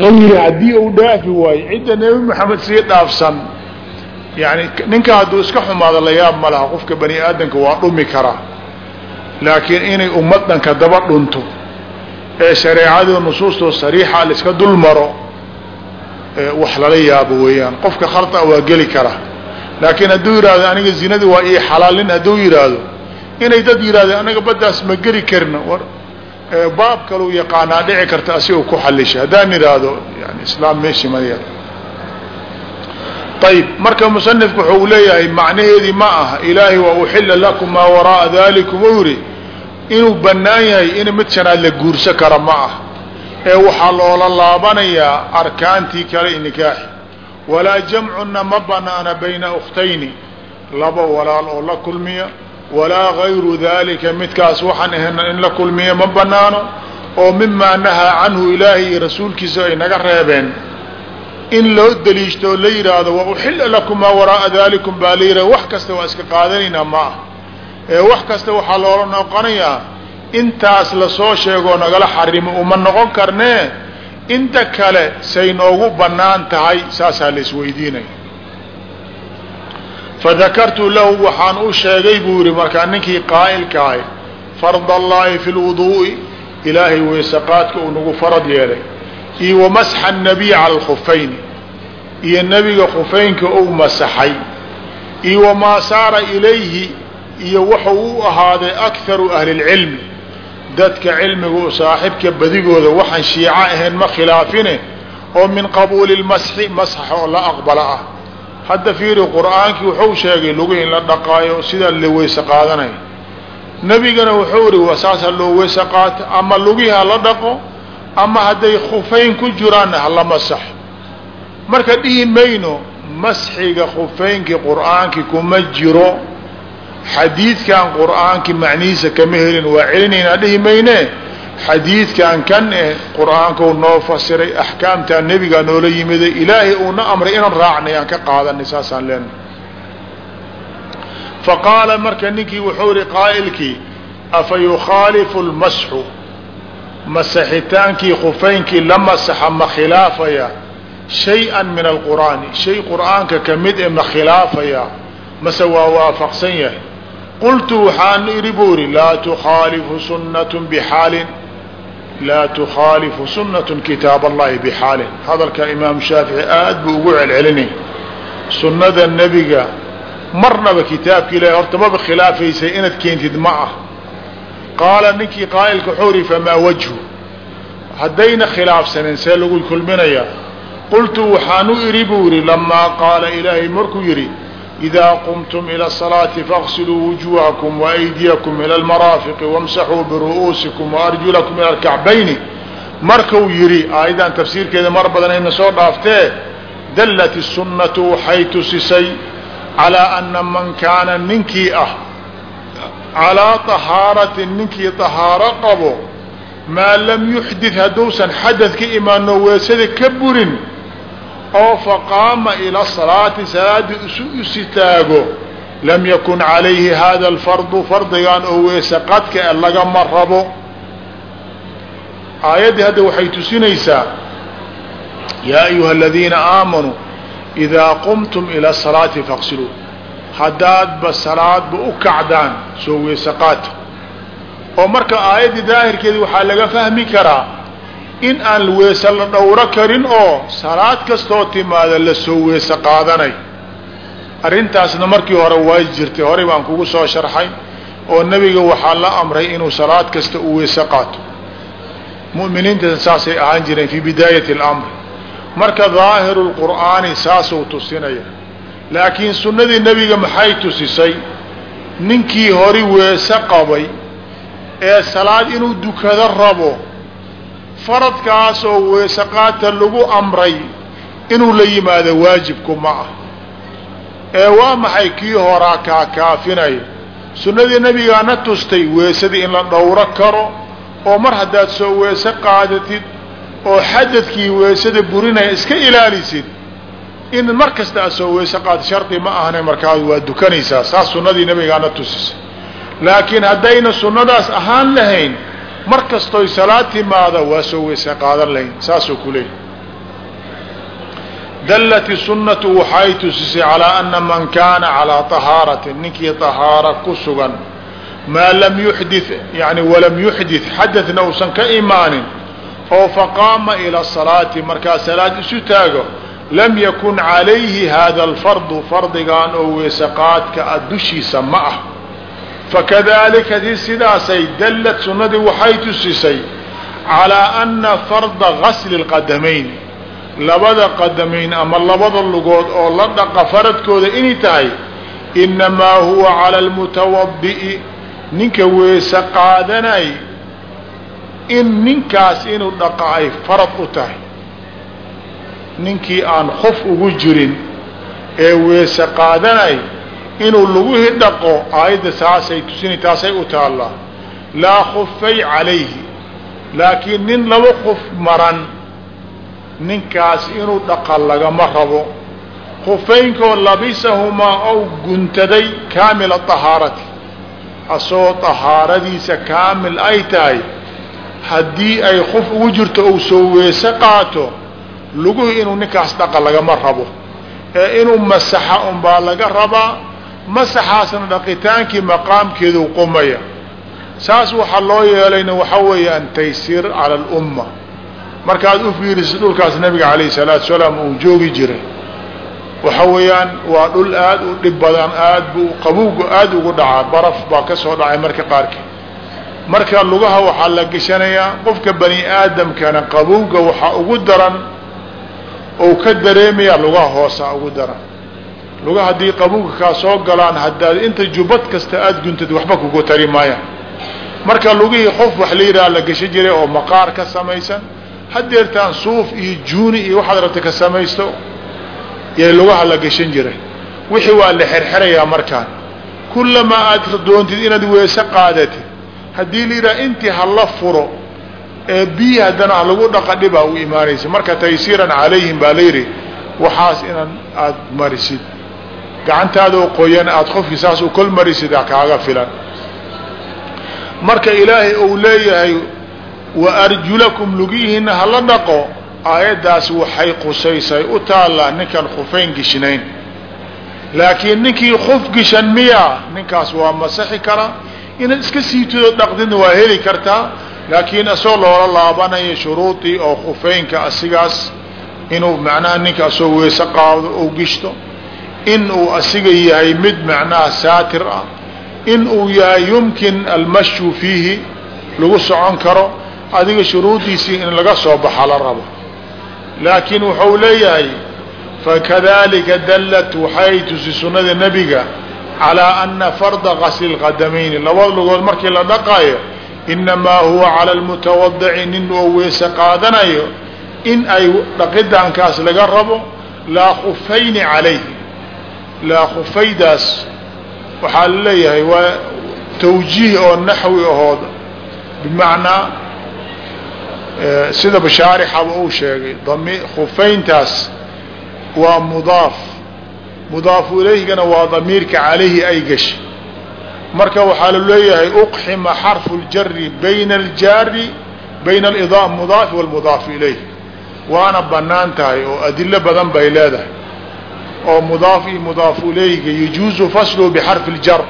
yiri haddii uu dhaafi waayo cidda nebi maxamed sii dhaafsan yani ninka hadduu iska xumaado la yaab ma laha qofka bani aadamka waa dhumi karaa laakiin inay ummaddanka daba dhunto ee shareecadii nusuustoo sariixa laiska dul maro wax lala yaabo weeyaan. Qofka khalta waa geli karaa laakiin hadduu yidhahdo aniga zinadii waa ii xalaalin hadduu yidhaahdo inay dad yidhahdo anaga baddaas ma geli karna baab kaluu yaqaanaa dhici karta asigoo ku xalishay haddaan idhaahdo yani islaam meeshii maya ayib marka musanifku wuxuu leeyahay macnaheedii ma aha. Ilaahay waa uxila lakum maa waraaa dalikum u yidhi inuu bannaan yahay in mid shanaad la guursa kara ma ah ee waxaa loola laabanayaa arkaantii kale nikaaxi walaa jamcuna ma banaana bayna ukhtayni. Laba walaal oo la kulmiya walaa gayru dalika midkaas waxaan ahayna in la kulmiya ma banaano oo mimaa nahaa canhu ilaahay iyo rasuulkiisa ay naga reebeen. In loo daliishto oo la yidhaahdo wa uxila lakum maa waraaa dalikum baa la yidhahda wax kasta waa iska qaadanaynaa ma ah ee wax kasta waxaa loola noqonayaa intaas la soo sheegoo nagala xarimo uma noqon karnee. Inta kale say noogu bannaan tahay saasaa la isweydiinaya fadakartu lahu waxaan u sheegay buu yihi markaa ninkii qaa'ilkahay fard allaahi fi lwuduu'i ilaahay weysaqaadka uu nagu farad yeelay iyo wamasxa nabiy cala alkhufayni iyo nebiga khufeynka ou masaxay iyo wamaa saara ilayhi iyo wuxuu u ahaaday akharu ahli lcilmi dadka cilmiga saaxibka badigooda waxaan shiico ahayn ma khilaafine oo min qabuuli lmasxi masxa oo la aqbala ah hadda fiiri qur'aankii wuxuu sheegay lugi in la dhaqaayo sidaa la weyse qaadanaya nebigana wuxuu ihi wasaasa loo weyse qaato ama lugihi ha la dhaqo ama hadday khufayn ku jiraanna hala masaxo. Marka dhihi mayno masxiga khufaynkii qur'aankii kuma jiro. Xadiidkan qur'aankii kama helin waa celinaynaa dhihi mayne xadiidkan kan eh qur'aankau noo fasiray axkaamtaa nebigaa noola yimiday ilaahay uuna amray inaan raacnay aan ka qaadanay saasaan leenahay. Fa qaala marka ninkii wuxuu ihi qaa'ilkii afa yukhaalifu lmasxu masaxitaankii khufaynkii la masaxa ma khilaafaya shay-an min alqur'aani? Shay qur'aanka ka mid e ma khilaafaya? Mase waa waafaqsan yahay? Qultu waxaan idhi buu ihi laa tukhaalifu sunnat bixaalin laa tukhaalifu sunnatu kitaab allahi bixaalin hadalka imaam shaafici aad buu ugu celcelinay sunnada nebiga marnaba kitaabka ilahi horta maba khilaafaysay inaad keentid ma ah qaala ninkii qaa'ilka ihi famaa wajhu haddayna khilaafsaneen see lagu kulminayaa qultu waxaan u idhi buu yihi lamaa qaala ilaahay markuu yidhi إda qمتm إlى الصلاaة fاغsilوu وuجوهكم وأydيكم إlى المaraaفق وامsaxوu برu'uusiكم وأrجuلكم ilى الكacbayni markau yihi aayadan tafsiirkeeda mar badan ayna soo dhaaftee dalت الsunaةu waxay tusisay عalىa أna man kaana ninkii ah calىa طahaaraةi ninkii طahaaro qabo maa lam yuxdث hadduusan xadad ka imaano weesada ka burin oo faqaama ila salaati salaadii isu istaago lam yakun calayhi hada alfardu fardigan oo weese qadka e lagama rabo aayaddii hadda waxay tusinaysaa yaa ayuha aladiina aamanuu idaa qumtum ila salaati faqsiluu haddaadba salaadba u kacdaan soo weese qaata oo marka aayaddii daahirkeedii waxaa laga fahmi karaa in aan weese la dhowro karin oo salaad kastoo timaada la soo weese qaadanay. Arrintaasna markii hore way jirtay horey baan kugu soo sharxay oo nebiga waxaa la amray inuu salaad kasta u weese qaato. Mu'miniinta saasay ahaan jireen fii bidaayati alamri. Marka daahiru lqur'aani saasuu tusinaya. Laakiin sunnadii nebiga maxay tusisay? Ninkii hori weese qabay ee salaad inuu dukado rabo faradkaas oo weesaqaata lagu amray inuu la yimaado waajibku ma ah. Ee waa maxay kii horaa kaa kaafinaya sunnadii nebigaana tustay weesadii in la dhowro karo oo mar haddaad soo weese qaadatid oo xadadkii weesada burinaya iska ilaalisid in mar kasta aad soo weese qaad shardi ma ahna markaad waa dukanaysaa saas sunnadii nebigaana tusisay. Laakiin haddayna sunnadaas ahaan lahayn mar kastoy salaad timaada waa soo weese qaadan lahayn saasuu ku leeyahy dallat sunnatu waxay tusisay calaa ana man kaana calaa طahaaratin ninkii طahaara ku sugan maa lam yuxdit yani walam yuxdit xadadna uusan ka imaanin oo faqaama ila salaati markaa salaad isu taago lam yakun calayhi hada alfardu fardigan oo weesaqaadka a dushiisa ma ah fakadalika dii sidaasay dallad sunnadii waxay tusisay calaa ana farda gasli lqadamayn labada qadamayn ama labada lugood oo la dhaqa faradkooda inay tahay inamaa huwa cala almutawadi'i ninka weese qaadanay in ninkaas inuu dhaqa ay farad u tahay ninkii aan qof ugu jirin ee weese qaadanay inuu laguhi dhaqo aayadda saasay tusinay taasay u taallaa laa khufay calayhi. Laakiin nin laba qof maran ninkaas inuu dhaqa lagama rabo. Khufaynkoo labisahumaa ou guntaday kaamila tahaarati. Asagoo tahaaradiisa kaamil ay tahay haddii ay qof ugu jirto ou soo weese qaato luguhu inuu ninkaas dhaqa lagama rabo. Ee inuu masaxa unbaa laga rabaa masaxaasna dhaqitaankii maqaamkeedu qumaya. Saas waxaa loo yeelayna waxaa weeyaan taysiir cala alumma. Markaad u fiirisid dhulkaas nabiga calayhi salaatu salaam uu joogi jiray. Waxa weeyaan waa dhul aad u dhib badan aad buu qabowga aad ugu dhacaa baraf baa ka soo dhacay marka qaarkeed marka lugaha waxaa la geshanayaa qofka bani aadamkana qabowga waxaa ugu daran ou ka dareemaya lugaha hoosa ugu daran lugaha haddii qabowga kaa soo galaan haddaad inta jubad kasta aada guntad waxba kugu tari maayaan marka lugihii qof wax la yidhaha la geshan jiray oo maqaar ka samaysan hadeertaan suuf iyo juuni iyo waxaad rabta ka samaysto yay lugaha la geshan jiray. Wixii waa la xerxerayaa markaan. Kullamaa aad doontid inaad weese qaadatid. Haddii la yidhaha intii hala furo ee biyi haddana ha lagu dhaqa dhibaa u imaanaysa. Marka taysiiran calayhim baa layidhi waxaas inaan aada marisid gacantaadoo qoyan aada qofkii saas u kol marisid kaaga filan. Marka ilaahay uu leeyahay wa arjulakum lugihiina hala dhaqo. Aayaddaas waxay qusaysay u taallaa ninkaan khufayn gishnayn. Laakiin ninkii kuf gishan miya ninkaas waa masaxi karaa inaad iska siitidoo dhaqdidna waa heli kartaa. Laakiin asoo loola laabanayo shuruudii oo khufaynka asigaas inuu macnaha ninka asoo weese qaado ou gishto in uu asiga yahay mid macnaha saatir ah in uu yahay yumkin almashyu fiihi lagu socon karo adiga shuruudiisii in laga soo baxa la rabo. Laakiin wuxuu leeyahay fakadalika dallat waxay tusi sunnada nebiga calaa ana farda qasli lqadamayni labada lugood markii la dhaqaayo inamaa huwa cala almutawadici nin oo weese qaadanayo in ay dhaqidaankaas laga rabo laa khufayni calayhi laa khufaydaas waxaa la leeyahay waa tawjiih oo naxwi ahood. Bimacnaa sida bashaarixaba uu sheegay khufayntaas waa mudaaf. Mudaafu ilayhigana waa damiirka calayhi ay gashay marka waxaa la leeyahay uqxima xarfu ljari bayna aljaari bayna mudaafi walmudaafi ilayh waana bannaan tahay oo adilo badan bay leedahay oo mudaaf iyo mudaafu ilayhiga yajuuzu fasluhu bixarfi ljar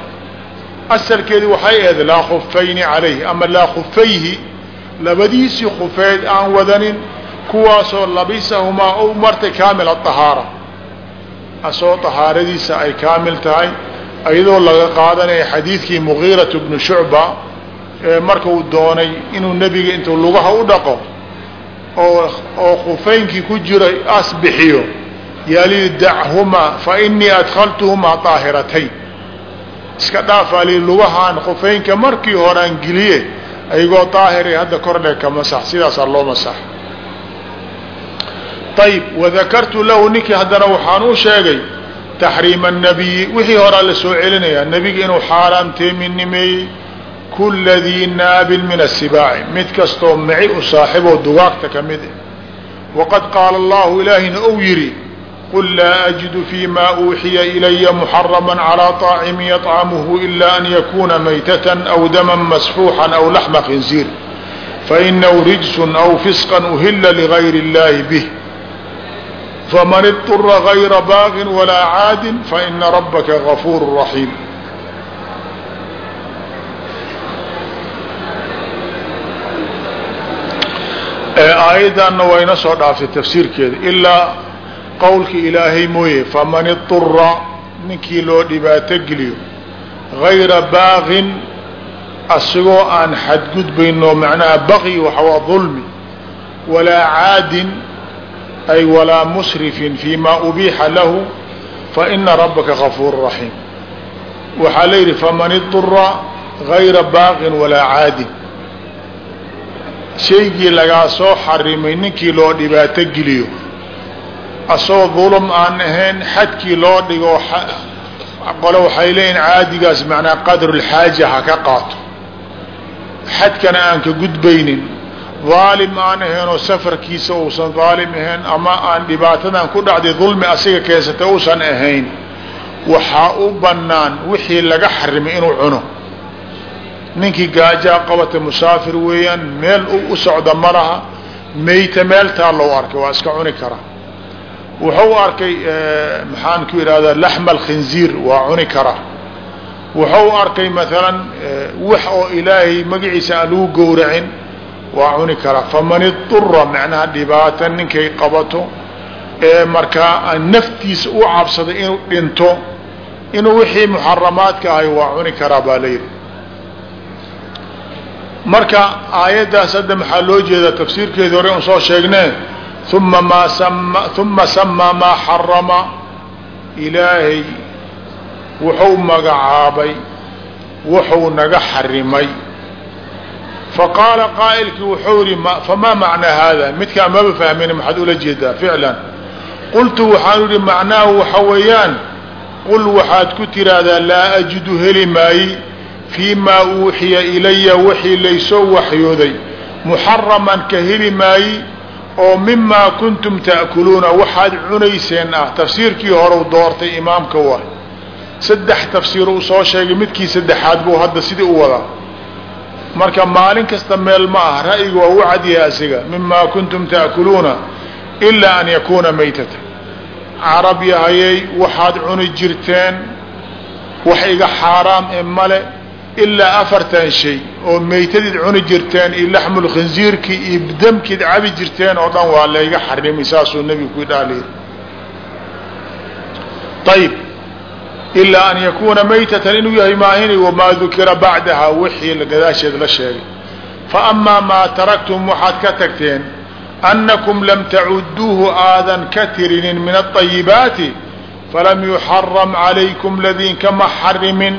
asalkeedi waxay ahayd laa khufayni calayhi ama laa khufayhi labadiisii khufeed aan wadanin kuwaasoo labisahumaa u martay kaamil ahaara asoo tahaaradiisa ay kaamil tahay iyadoo laga qaadanaya xadiidkii mugiiratu bnu shucba ee marka uu doonay inuu nebiga intuu lugaha u dhaqo oo oo khufaynkii ku jira as yaalii dachumaa fa inii adkhaltuhumaa daahiratayn iska dhaafaa lii lugahaan khufaynka markii horaan geliye ayagoo daahira hadda kordhe ka masax sidaasaa loo masax. Ayib wadakartu lahu ninkii haddana waxaan u sheegay taxriima الnabiyi wixii horaa la soo celinayaa nebiga inuu xaaraamteeminimeeyey kula dii naabin min asibaaci mid kastoo mici u saaxiboo dugaagta ka mid ah waqad qaala allahu ilaahina ou yidhi qul laa ajidu fi ma uuxiya ilaya muxarama calى طaacimin yaطcamuhu ila an yakuna maytata aw dama masfuuxa aw laxma khinziir fainahu rijsun aw fisqa uhila ligayr اllahi bih faman iطura gayra baaqin walaa caadin faina rabbaka gafuur raxiim aayaddanna wayna soo dhaaftay tafsiirkeeda ilaa qowlka ilaahay mooye faman iطura ninkii loo dhibaato geliyo gayra baaqin asigoo aan xadgudbayno macnaha baqyi waxawaa dulmi walaa caadin ay walaa musrifin fi ma ubiixa lahu faina rabbaka gafuur raxiim waxaa la yidhi faman iطura gayra baaqin walaa caadin. Shaygii lagaa soo xarimay ninkii loo dhibaato geliyo asagoo dulum aan ahayn xadkii loo dhigo qole waxay leeyihiin caadigaas macnaa qadrulxaaja ha ka qaato. Xadkana aan ka gudbaynin. Daalim aan ahaynoo safarkiisa uusan daalim ahayn ama aan dhibaatadan ku dhacday dulmi asiga keensatay uusan ahayn waxaa u bannaan wixii laga xarimay inuu cuno. Ninkii gaajaa qabata musaafir weeyaan meel u socda ma laha meyta meel taallou arkay waa iska cuni karaa wuxuu arkay maxaan ku yidhahdaa laxma alkhinziir waa cuni karaa wuxuu arkay maalan wax oo ilaahay magaciisa aan lagu gowracin waa cuni karaa faman idura macnaha dhibaata ninkay qabato ee markaa naftiisa u cabsaday inuu dhinto inuu wixii muxaramaadka ahay waa cuni karaa baa la yidhi. Marka aayaddaas hadda maxaa loo jeedaa? Tafsiirkeedii hore un soo sheegnee uma maa sama uma samaa maa xarama ilaahay wuxuu magacaabay wuxuu naga xarimay faqaala qaa'ilkii wuxuu yihi famaa macnaa haada midkaan maba fahmin maxaad ula jeedaa ficlan qultu waxaan idhi macnaahu waxa weeyaan qul waxaad ku tiraahdaa laa ajidu heli maayi fii maa uuxiya ilaya wixii laysoo waxyooday muxaraman ka heli maayi oo mimaa kuntum ta'kuluuna waxaad cunayseen ah tafsiirkii horeu doortay imaamka wa saddex tafsiir uu soo sheegay midkii saddexaad buu hadda sidii u wadaa. Marka maalin kasta meel ma ah ra'yiga waa u cadyahay asiga. Mimaa kuntum ta'kuluuna ilaa an yakuuna maytata. Carab yahayay waxaad cuni jirteen wax iga xaaraam e male ilaa afartan shay oo maytadiid cuni jirteen iyo laxmulkhinziirkii iyo damkiid cabi jirteen oo dhan waa layga xarimay saasuu nebigu ku dhaaliy ayib ilaa an yakuuna maytatan inuu yahay maahini wamaa dukira bacdaha wixii gadaasheed la sheegay. Faamaa maa taraktum waxaad ka tagteen annakum lam tacuduuhu aadan ka tirinin min aayibaati falam yuxaram calaykum ladiinkama xarimin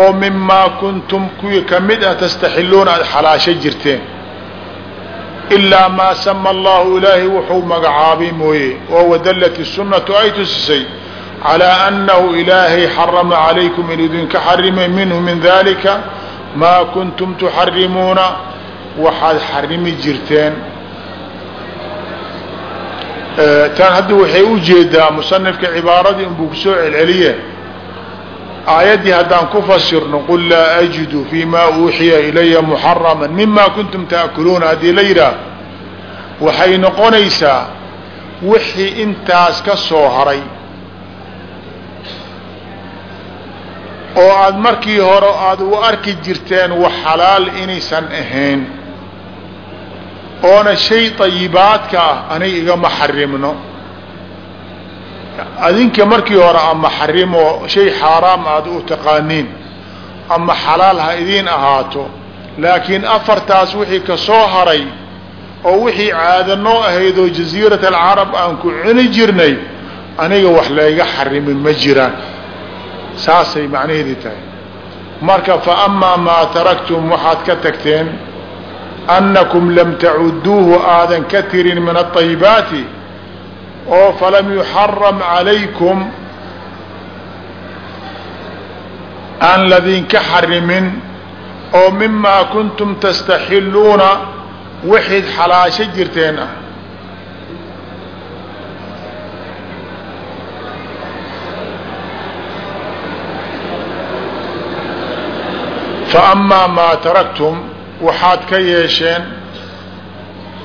oo mimaa kuntum kuwii ka mid ah tastaxiluuna aada xalaasha jirteen. Ilaa maa sama allahu ilaahay wuxuu magacaabay mooye oo wadallat isunatu ay tusisay calaa annahu ilaahay xarama calaykum in idinka xarimay minhu min dalika maa kuntum tuxarimuuna waxaad xarimi jirteen. Tan hadda waxay u jeedaa musanifka cibaaradii inbuu ku soo celceliye aayaddii haddaan ku fasirno qul laa ajidu fii ma uuxiya ilaya muxarama mima kuntum ta'kuluuna haddii la yidhaah waxay noqonaysaa wixii intaas ka soo haray. Oo aada markii hore aada u arki jirteen wax xalaal inaysan ahayn oona shay tayibaadka ah anay igama xarimno adinka markii hore ama xarimo shay xaaraam aada u taqaaniin ama xalaal ha idiin ahaato laakiin afartaas wixii ka soo haray oo wixii caada noo ahayd oo jasiirat alcarab aan ku cuni jirnay aniga wax layga xarimin ma jiraan. Saasay macnaheedii tahay. Marka fa amaa maa taraktum waxaad ka tagteen annakum lam tacuduuhu aadan ka tirin min aayibaati oo falam yuxaram calaykum aan ladinka xarimin oo mimaa kuntum tastaxiluuna waxayd xalaasho jirteen ah. Fa amaa maa taraktum waxaad ka yeesheen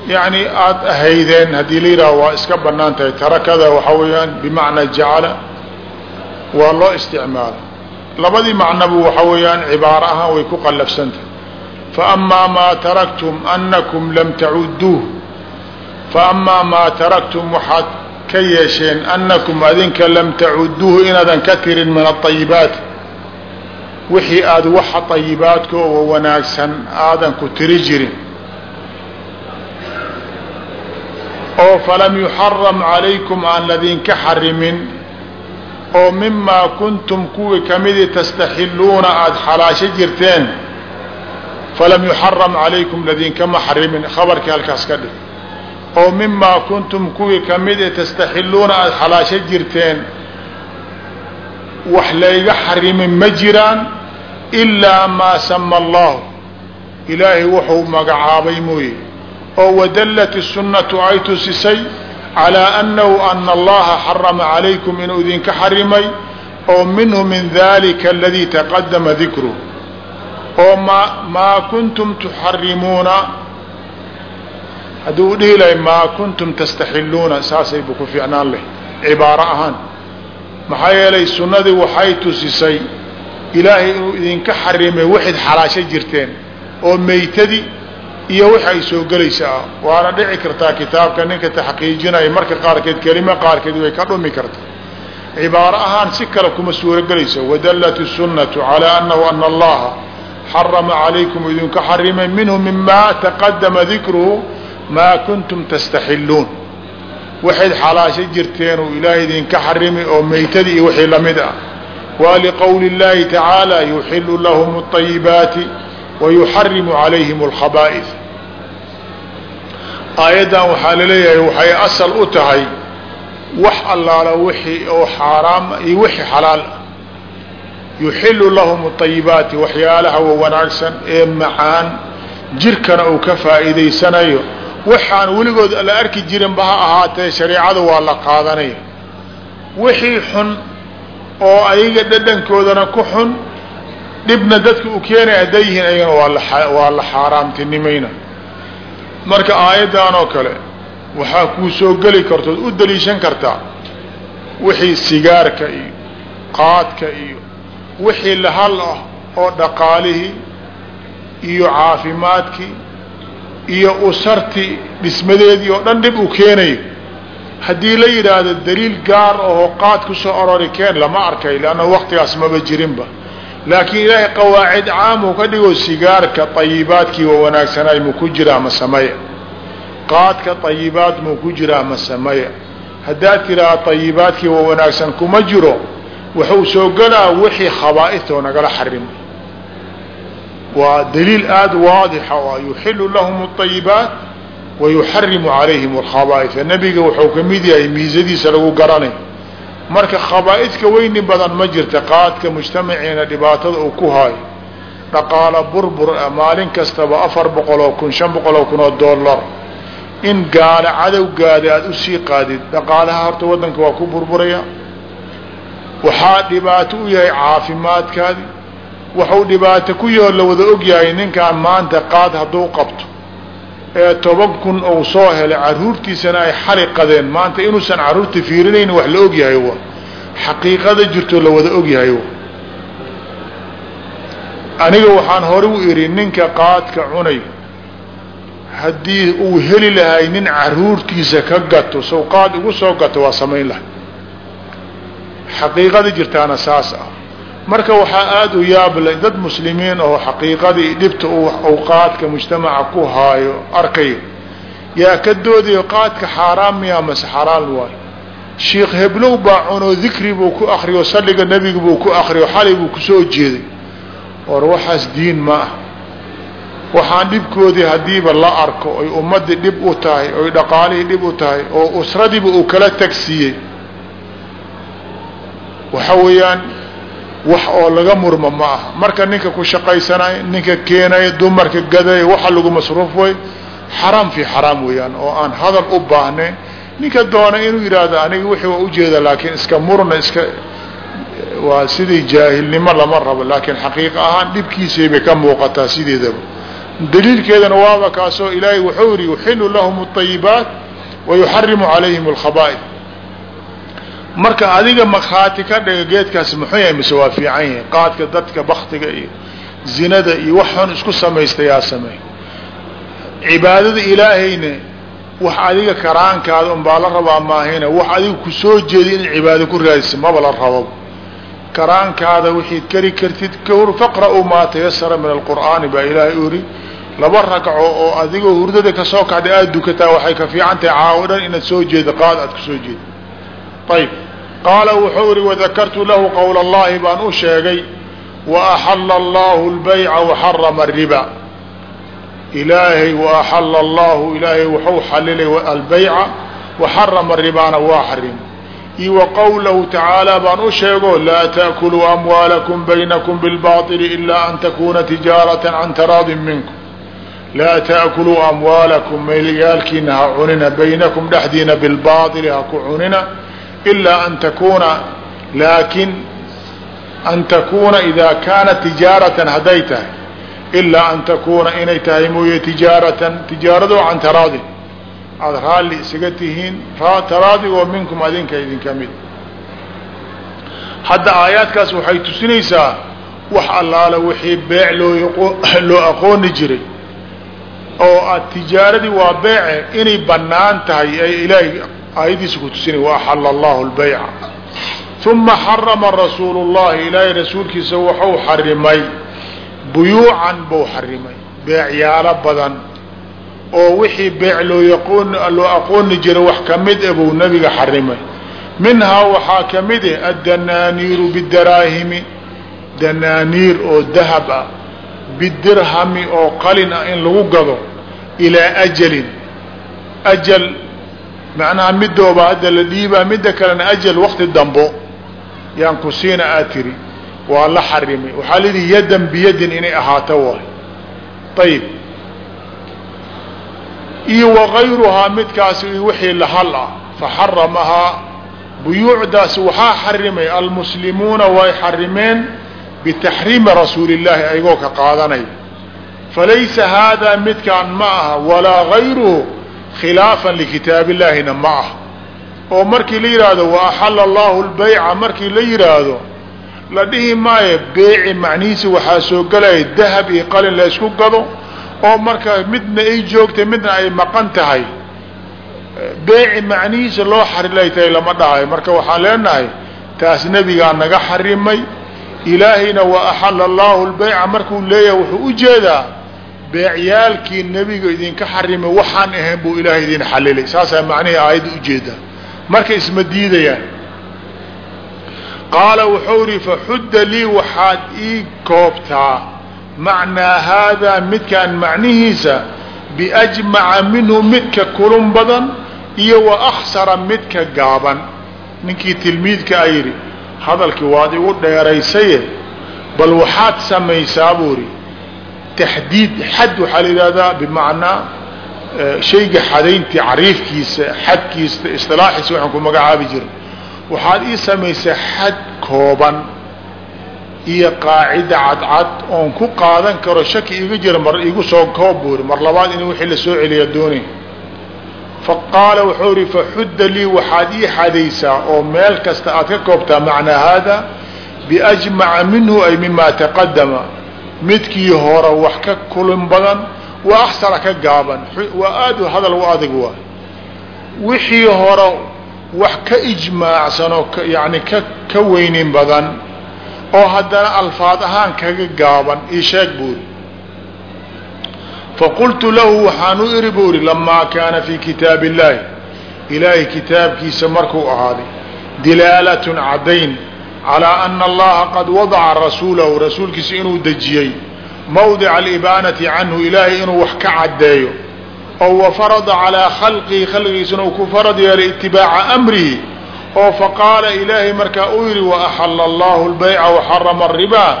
yani aada ahaydeen haddii la yidhaaho waa iska bannaan tahay. Tarakada waxaa weeyaan bimacnaa jacala waa loo isticmaala. Labadii macnabu waxa weeyaan cibaaro ahaan way ku qallafsantahay faamaa maa taraktum anakum lam tacuduuh faamaa maa taraktum waxaad ka yeesheen anakum adinka lam tacuduuhu inaadan ka tirin min aayibaat wixii aada waxa ayibaadka oo wanaagsan aadan ku tiri jirin oo falam yuxaram calaykum aan ladinka xarimin oo mimaa kuntum kuwii kamidii tastaxiluuna aada xalaasho jirteen falam yuxaram calaykum ladinkama xarimin khabarkii halkaas ka dhig. oo mimaa kuntum kuwii kamidii tastaxiluuna aada xalaasho jirteen wax layga xarimin ma jiraan ilaa maa sama allahu. Ilaahay wuxuu magacaabay mooye oo wadallat الsunnatu ay tusisay calىa anahu ana allaha xarama calaykum inuu idinka xarimay oo minhu min dalika aladii taqadama dikruh oo ma maa kuntum tuxarimuuna haddii u dhihi lahay maa kuntum tastaxiluuna saasaybu ku fiicnaan leh cibaaro ahaan maxaa yeelay sunnadii waxay tusisay ilaahay inuu idinka xarimay waxayd xalaasho jirteen oo meytadii iyo wix ay soo gelaysaa waana dhici kartaa kitaabka ninka taxqiijinaya marka qaarkeed kelimo qaarkeed way ka dhumi kartaa cibaaro ahaan si kale kuma suurogelayso wadallat الsunnatu calىa anahu ana allaha xarama calaykum idinka xarimay minhu mima taqadama dikruhu maa kuntum tastaxiluun waxayd xalaasho jirteen uu ilaahay idinka xarimay oo meytadii iyo wixii lamid ah waa liqowli اllahi tacaala yuxilu lahum الطayibaati wayuxarimu calayhim alkhaba'id aayaddan waxaa la leeyahay waxay asal u tahay wax allaala wixii oo xaaraam iyo wixii xalaal ah yuxilu lahum ayibaati waxyaalaha wa wanaagsan ee macaan jirkana uu ka faa'iidaysanayo waxaan weligood la arki jirinba ha ahaatee shareecada waa la qaadanaya wixii xun oo ayaga dhadhankoodana ku xun dhibna dadka uu keenay hadday yihiin ayagana waa la xaaraamtinimayna marka aayaddan oo kale waxaa kuu soo geli kartood u daliishan kartaa wixii sigaarka iyo qaadka iyo wixii lahal ah oo dhaqaalihii iyo caafimaadkii iyo usartii dhismadeedii oo dhan dhib uu keenayo haddii la yidhaahdo daliil gaar ahoo qaad ku soo arori keen lama arkay leanna waktigaas maba jirinba laakiin ilaahay qawaacid caamuu ka dhigo sigaarka ayibaadkii waa wanaagsanaay muu ku jiraa ma sameya qaadka ayibaad muu ku jiraa ma sameya haddaad tidhaha ayibaadkii wanaagsan kuma jiro wuxuu soo gelaa wixii khabaaitoo nagala xarimay waa daliil aada waadixa oo yuxilu lahum اطayibaat wayuxarimu calayhim alkhabaaia nebiga wuxuu ka mid yahay miisadiisa lagu garanay marka khabaa-idka weyni badan ma jirta qaadka mujtamaciina dhibaatada uu ku haayo dhaqaalo burbur maalin kastaba afar boqol oo kun shan boqol oo kun oo dollar. In gaalo cadowgaada aada u sii qaadid dhaqaalaha horta waddanka waa ku burburaya. Waxaa dhibaato u yahay caafimaadkaadi. Wuxuu dhibaato ku yaho la wada ogyahay ninkaan maanta qaad hadduu qabto ee toban kun ou soo helay caruurtiisana ay xali qadeen. Maanta inuusan carruurta fiirinayn wax la ogyahay w xaqiiqada jirto la wada ogyahay aniga waxaan hore u idhi ninka qaadka cunay haddii uu heli lahay nin caruurtiisa ka gato sow ugu soo gato waa samayn lahay. Xaqiiqada jirtaana saas ah marka waxaa aada u yaablay dad muslimiin oo xaqiiqadii dhibta uu qaadka mujtamaca ku haayo arkayo yaa ka doodayo qaadka xaaraam miyaa mase xalaal waayo sheikh heblow baa cunoo dikri buu ku akriyo salliga nebiga buu ku akriyo xalay buu ku soo jeeday. War waxaas diin ma ah. Waxaan dhibkoodii haddiiba la arko oy ummadii dhib u tahay oy dhaqaalihii dhib u tahay oo usradiiba uu kala tagsiiyey. Waxa weeyaan wax oo laga murmo ma aha marka ninka ku shaqaysanay ninka keenaya dumarka gadaya waxa lagu masruuf way xaraam fi xaraam weeyaan oo aan hadal u baahnayn ninka doona inuu yidhaahdo aniga wixii waa ujeeda laakiin iska murna iska waa sidii jaahilnimo lama rabo laakiin xaqiiqa ahaan dhibkiisay bay ka muuqataa sideedaba daliilkeedana waaba kaasoo ilaahay wuxuu yihi yuxilu lahum اطayibaat wayuxarimu calayhim اlkhaba'id marka adiga makhaati ka dhiga geedkaasi muxuu yahay mise waa fiican yahay? Qaadka dadka baktiga iyo zinada iyo wax isku samaysta yaa sameey cibaadada ilaahayna wax adiga karaankaada unbaa la rabaa maahina wax adiga ku soo jeeda in cibaado ku raadisa maba la rabo. Karaankaada wixiid kari kartid kawr faqra'uu maa tayasara min alqur'aani baa ilaahay u yidhi laba ragco oo adigoo hurdada ka soo kaxday aada dukataa waxay ka fiican tahay caawo dhan inaad soo jeedo qaad aad ku soo jeedo. Ayb qaala wuxuu ihi wadakartu lahu qowla allahi baan u sheegay wa axalla allahu lbayca waxarama ariba ilaahay wa axalla allahu ilaahay wuxuu xalilay albayca waxarama ribaana waa xarim iyo wa qowlahu tacaala baan u sheego laa taakuluu amwaalakum baynakum bilbaطili ilaa an takuna tijaarata can taraadin minkum. Laa taakuluu amwaalakum meelyaalkiina ha cunina baynakum dhexdiina bilbaaili ha ku cunina ilaa an takuuna laakin an takuuna idaa kaanat tijaaratan hadday tahay ilaa an takuuna inay tahay mooye tijaaratan tijaarado can taraadin aada raalli isaga tihiin taraadigoo minkum adinka idinka mid hadda aayaadkaas waxay tusinaysaa wax allaala wixii beec loo loo aqooni jiray oo aad tijaaradii waa beece inay bannaan tahay ay ilaahay aayadiisa ku tusinay waaxala allahu lbayca. Uma xarama rasuulu llahi ilaahay rasuulkiisa wuxuu xarimay. Buyuucan buu xarimay. Beecyaalo badan oo wixii beec loo yaqoon loo aqooni jiray wax ka mid a buu nabiga xarimay. Minhaa waxaa ka mid ah addanaaniiru bidaraahimi danaaniir oo dahab ah. Bidirhami oo qalin ah in lagu gado ilaa ajalin. Ajal macnaha midooba hadda la dhiibaa midda kalena ajal wakti dambo. Yaan ku siina aad tiri waa la xarimay. Waxaa layidhi yadan biyadin inay ahaato waay ayib iyo wagayruhaa midkaasi wixii lahal ah. Faxaramahaa buyuucdaasi waxaa xarimay almuslimuuna way xarimeen bitaxriimi rasuuli illaahi ayagoo ka qaadanay falaysa haadaa midkaan ma aha walaa gayruhu khilaafan likitaab illaahina ma ah oo markii la yidhaahdo wa axala allahu lbayca markii la yidhaahdo la dhihi maayo beeci macnihiisa waxaa soo gelaya dahab iyo qalin la ysku gado oo marka midna ay joogtay midna ay maqan tahay. Beeci macnihiisa loo xarilay tahay lama dhahayo marka waxaan leenahay taas nebigaa naga xarimay. Ilaahayna wa axala allahu lbayca markuu leeyahay wuxuu u jeedaa beecyaalkii nebiga idinka xarimay waxaan ahayn buu ilaahay idin xalilay. Saasaa macnihii aayadda u jeedaa marka isma diidayaan. Qaala wuxuu ihi faxudda lii waxaad ii koobtaa. Macnaa haadaa midkaan macnihiisa biajmaca minhu midka kulun badan iyo wa aksara midka gaaban. Ninkii tilmiidka a yidhi hadalkii waad igu dheeraysaye bal waxaad samaysaa buu ihi taxdiid xad waxaa la yidhahdaa bimacnaa shayga xadayntii cariifkiisa xadkiisa isilaaxiisa waxaan ku magacaabi jira waxaad ii samaysaa xad kooban iyo qaacida cadcad oon ku qaadan karo shaki iga jira mar igu soo koob buuri mar labaad in wixii la soo celiya doonay fa qaala wuxuu ihi faxudda lii waxaad ii xadaysaa oo meel kasta aad ka koobtaa macnaa haada biajmaca minhu ay mima taqadama midkii hore wax ka kulin badan wa aksara ka gaaban. Waa aada hadal u adag waa. Wixii hore wax ka ijmaacsan oo yani ka ka weynin badan oo haddana alfaad ahaan kaga gaaban ii sheeg buuri. Faqultu lahu waxaan u iri buuri lamaa kaana fii kitaabi illaahi ilaahay kitaabkiisa markuu ahaaday dilaalatun caddayn calaa ana allaha qad wadaca rasuulahu rasuulkiisa inuu dejiyey mawdica alibaanati canhu ilaahay inuu wax ka caddeeyo oo wafarada calaa khalqihi khalqigiisana uu ku farad yeelay itibaaca amrihi oo faqaala ilaahay markaa uu yidhi waaxala allahu lbayca waxarama aribaa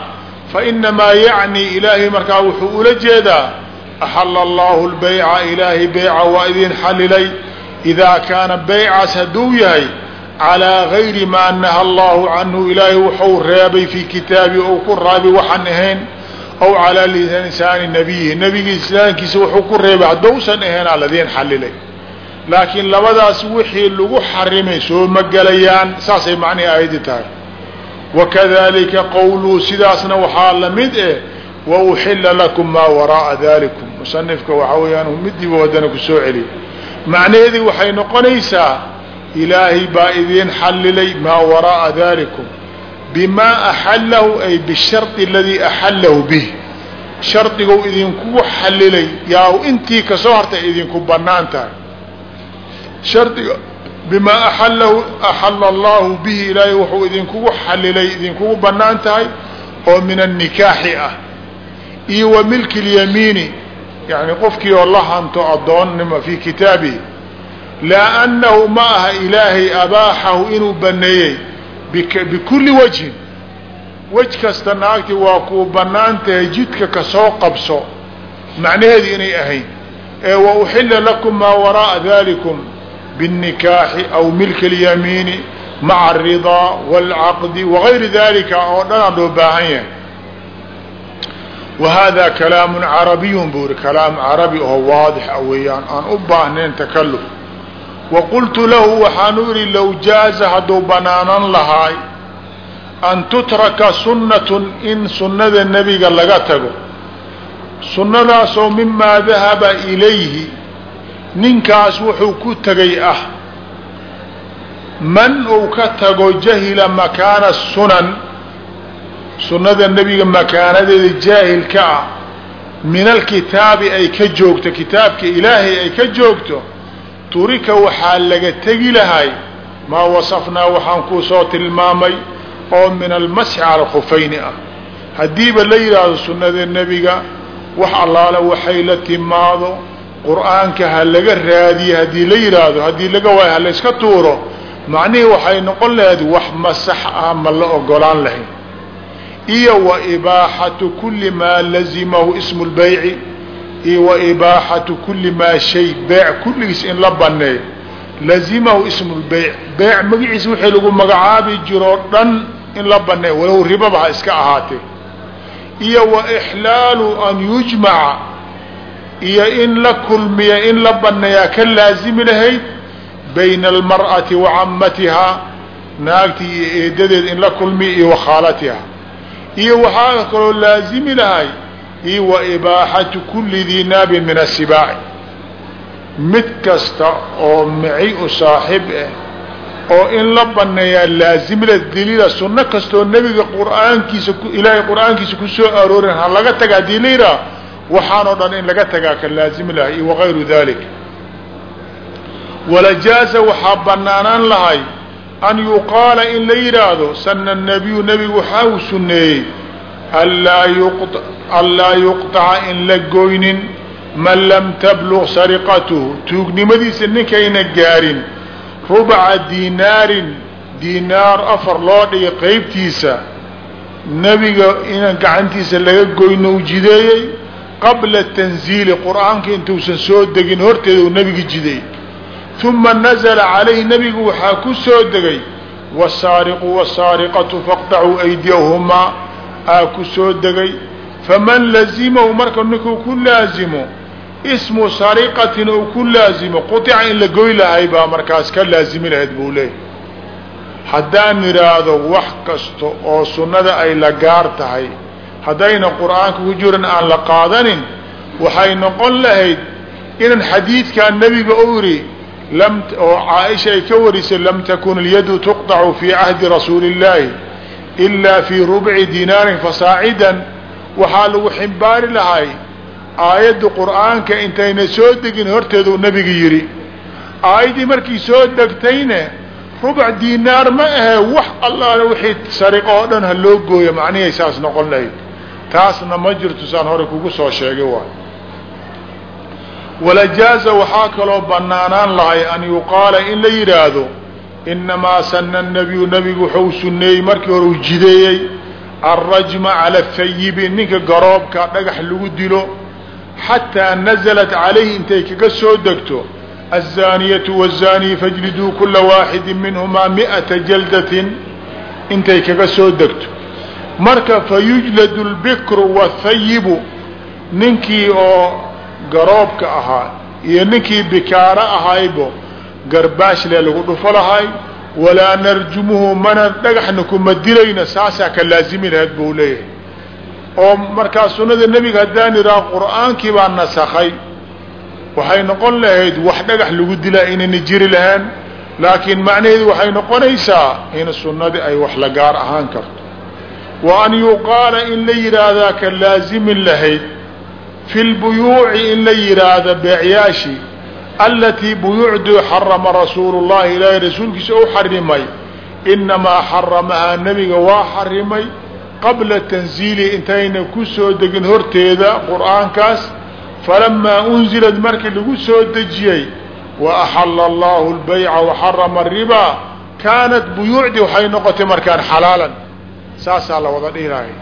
fainamaa yacni ilaahay markaa wuxuu ula jeedaa axala allahu lbayca ilaahay beyca waa idin xalilay idaa kaana beycaas hadduu yahay calaa gayri maa naha allahu canhu ilaahay wuxuu reebay fii kitaabi ou ku raabi waxaan ahayn aw calaa lisaani nabiyihi. Nabiga islaamkiisa wuxuu ku reebay haddousan ahaynaa ladiin xalilay laakiin labadaas wixii lagu xarimay soo ma gelayaan saasay macnihii aayaddi tahay. Wakadalika qowluhu sidaasna waxaa la mid eh wa uxila lakum maa waraa'a dalikum musanifka waxaa weeyaan midiiba wadana ku soo celiy macnaheedii waxay noqonaysaa ilaahay baa idiin xallilay maa waraa'a dalikum bimaa axallahu ay bishardi aladii axallahu bih. Shardigou idinkugu xallilay yaa intii ka soo hartay idinku bannaan tahay. Shardiga bimaa axallahu axala allahu bihi ilaahay wuxuu idinkugu xallilay idinkugu bannaan tahay oo min annikaaxi ah. Iyo wa milki اlyamiini yani qofkii oo la hanto addoonnima fii kitaabihi laa annahu ma aha ilaahay abaaxahu inuu baneeyey bikulli wajhin wej kasta naagti waa kuu bannaan tahay jidka kasoo qabso macnaheedu inay ahayn ee wa uxila lakum maa waraa'a dalikum biاnnikaaxi aw milki اlyamiini maca alridaa wاlcaqdi wagayri dalika oo dhan aan loo baahan yahay wa hada kalaamu carabiyun buu ihi kalaam carabi oo waadix a weeyaan aan u baahnayn takaluf wa qultu lahu waxaanu idhi low jaaza hadduu banaanan lahaay an tutraka sunnatun in sunnada nebiga laga tago sunnadaasoo mimaa dahaba ilayhi ninkaas wuxuu ku tegay ah man uu ka tago jahila makaana sunan sunnada nebiga makaanadeeda jaahilka ah min alkitaabi ay ka joogto kitaabka ilaahay ay ka joogto turika waxaa laga tegi lahay maa wasafnaa waxaan kuu soo tilmaamay oo min almasxi cala khufayni ah. Haddiiba la yidhaahdo sunnada nebiga wax allaale waxay la timaado qur'aanka ha laga raadiye haddii la yidhaahdo haddii laga waayo ha layska tuuro macnihii waxay noqon lahayd wax masax ah ma la ogolaan lahayn. Iyo wa ibaaxatu kuli maa lazimahu ismu lbayci iyo wa ibaaxatu kuli maa shay beec kulligiis in la baneeyo lazimahu ismu lbayc beec magaciisa wixii lagu magacaabi jiroo dhan in la baneeyo walow ribaba ha iska ahaatee. Iyo wa ixlaalu an yujmaca iyo in la kulmiya in la baneeyaa ka laazimi lahayd bayna almar'ati wa camatihaa naagtii iyo eedadeed in la kulmiya iyo wakhaalatiha iyo waxaa kaloo laazimi lahay iyo wa ibaaxatu kuli dii naabin min asibaaci mid kasta oo mici u saaxib ah oo in la baneeyaa laazimila daliila sunno kastaoo nebiga qur'aankiisa ilaahay qur'aankiisa ku soo aroorin ha laga taga haddii la waxaanoo dhan in laga tagaa ka laazimi lahay iyo wagayru dalik walajaaza waxaa banaanaan lahay an yuqaala in la yidhaahdo sana nabiyu nebigu waxaa uu suneeyey anlaa yuqطaca in la goynin man lam tablug sariqatuhu tuugnimadiisa ninkayna gaarin rubca dinaarin dinaar afar loo dhigay qaybtiisa nebiga inaan gacantiisa laga goyno u jideeyey qabla tanziili qur'aanka intuusan soo degin horteeda uu nebiga jideeyey uma nazla calayhi nebigu waxaa ku soo degay wasaariqu wasaariqatu faqطacuu aydiyahumaa aa ku soo degay. Faman lazimahu marka ninkuu ku laazimo ismu sariqatin uu ku laazimo qutica in la goy lahay baa markaas ka laazimi lahayd buu leeyahy haddaan idhaahdo wax kasta oo sunnada ay la gaar tahay haddayna qur'aanka ku jiran aan la qaadanin waxay noqon lahayd inaan xadiidkan nebiga u idhi oo caaisha ay ka warisay lam takun alyadu tuqdacu fii cahdi rasuuli illaahi ilaa fii rubci dinaarin fasaacidan waxaa lagu ximbaari lahay aayadda qur'aanka intayna soo degin horteeduu nebiga yidhi aayaddii markii soo degtayne rubuc dinaar ma ahe wax allaale wixii sariqo oo dhan ha loo gooyo macnihay saas noqon lahayd taasna ma jirto saan hore kugu soo sheegay waay walajaaza waxaa kaloo banaanaan lahay an yuqaala in la yidhaahdo inamaa sana nabiyu nabigu wuxuu suneeyey markii hore u jideeyey alrajma cala fayibi ninka garoobka dhagax lagu dilo xataa nazalat calayhi intay kaga soo degto azaaniyatu wazaaniyi fajliduu kula waaxidin minhumaa mi'ata jaldatin intay kaga soo degto marka fayujladu lbikru wathayibu ninkii oo garoobka ahaa iyo ninkii bikaaro ahaaybo garbaashle lagu dhufo lahay walaa narjumuhu mana dhagaxna kuma dilayna saasaa ka laazimi lahayd buu leeyahay. Oo markaa sunada nebiga haddaan idhaha qur'aankii baa nasakhay. Waxay noqon lahayd wax dhagax lagu dilaa inayna jiri lahayn laakiin macnaheedu waxay noqonaysaa in sunnadii ay wax la gaar ahaan karto. Wa an yuqaala in la yidhaahdaa ka laazimin lahayd fi lbuyuuci in la yidhaahda beecyaashii alatii buyuucduu xarama rasuulu llahi ilaahay rasuulkiisa u xarimay inamaa xaramahaa nebiga waa xarimay qabla tanziili intayna ku soo degin horteeda qur'aankaas falamaa unzilad markii lagu soo dejiyey wa axala allahu lbayca waxarama aribaa kaanat buyuucdii waxay noqotay markaan xalaalan saasaa la wada dhihi lahay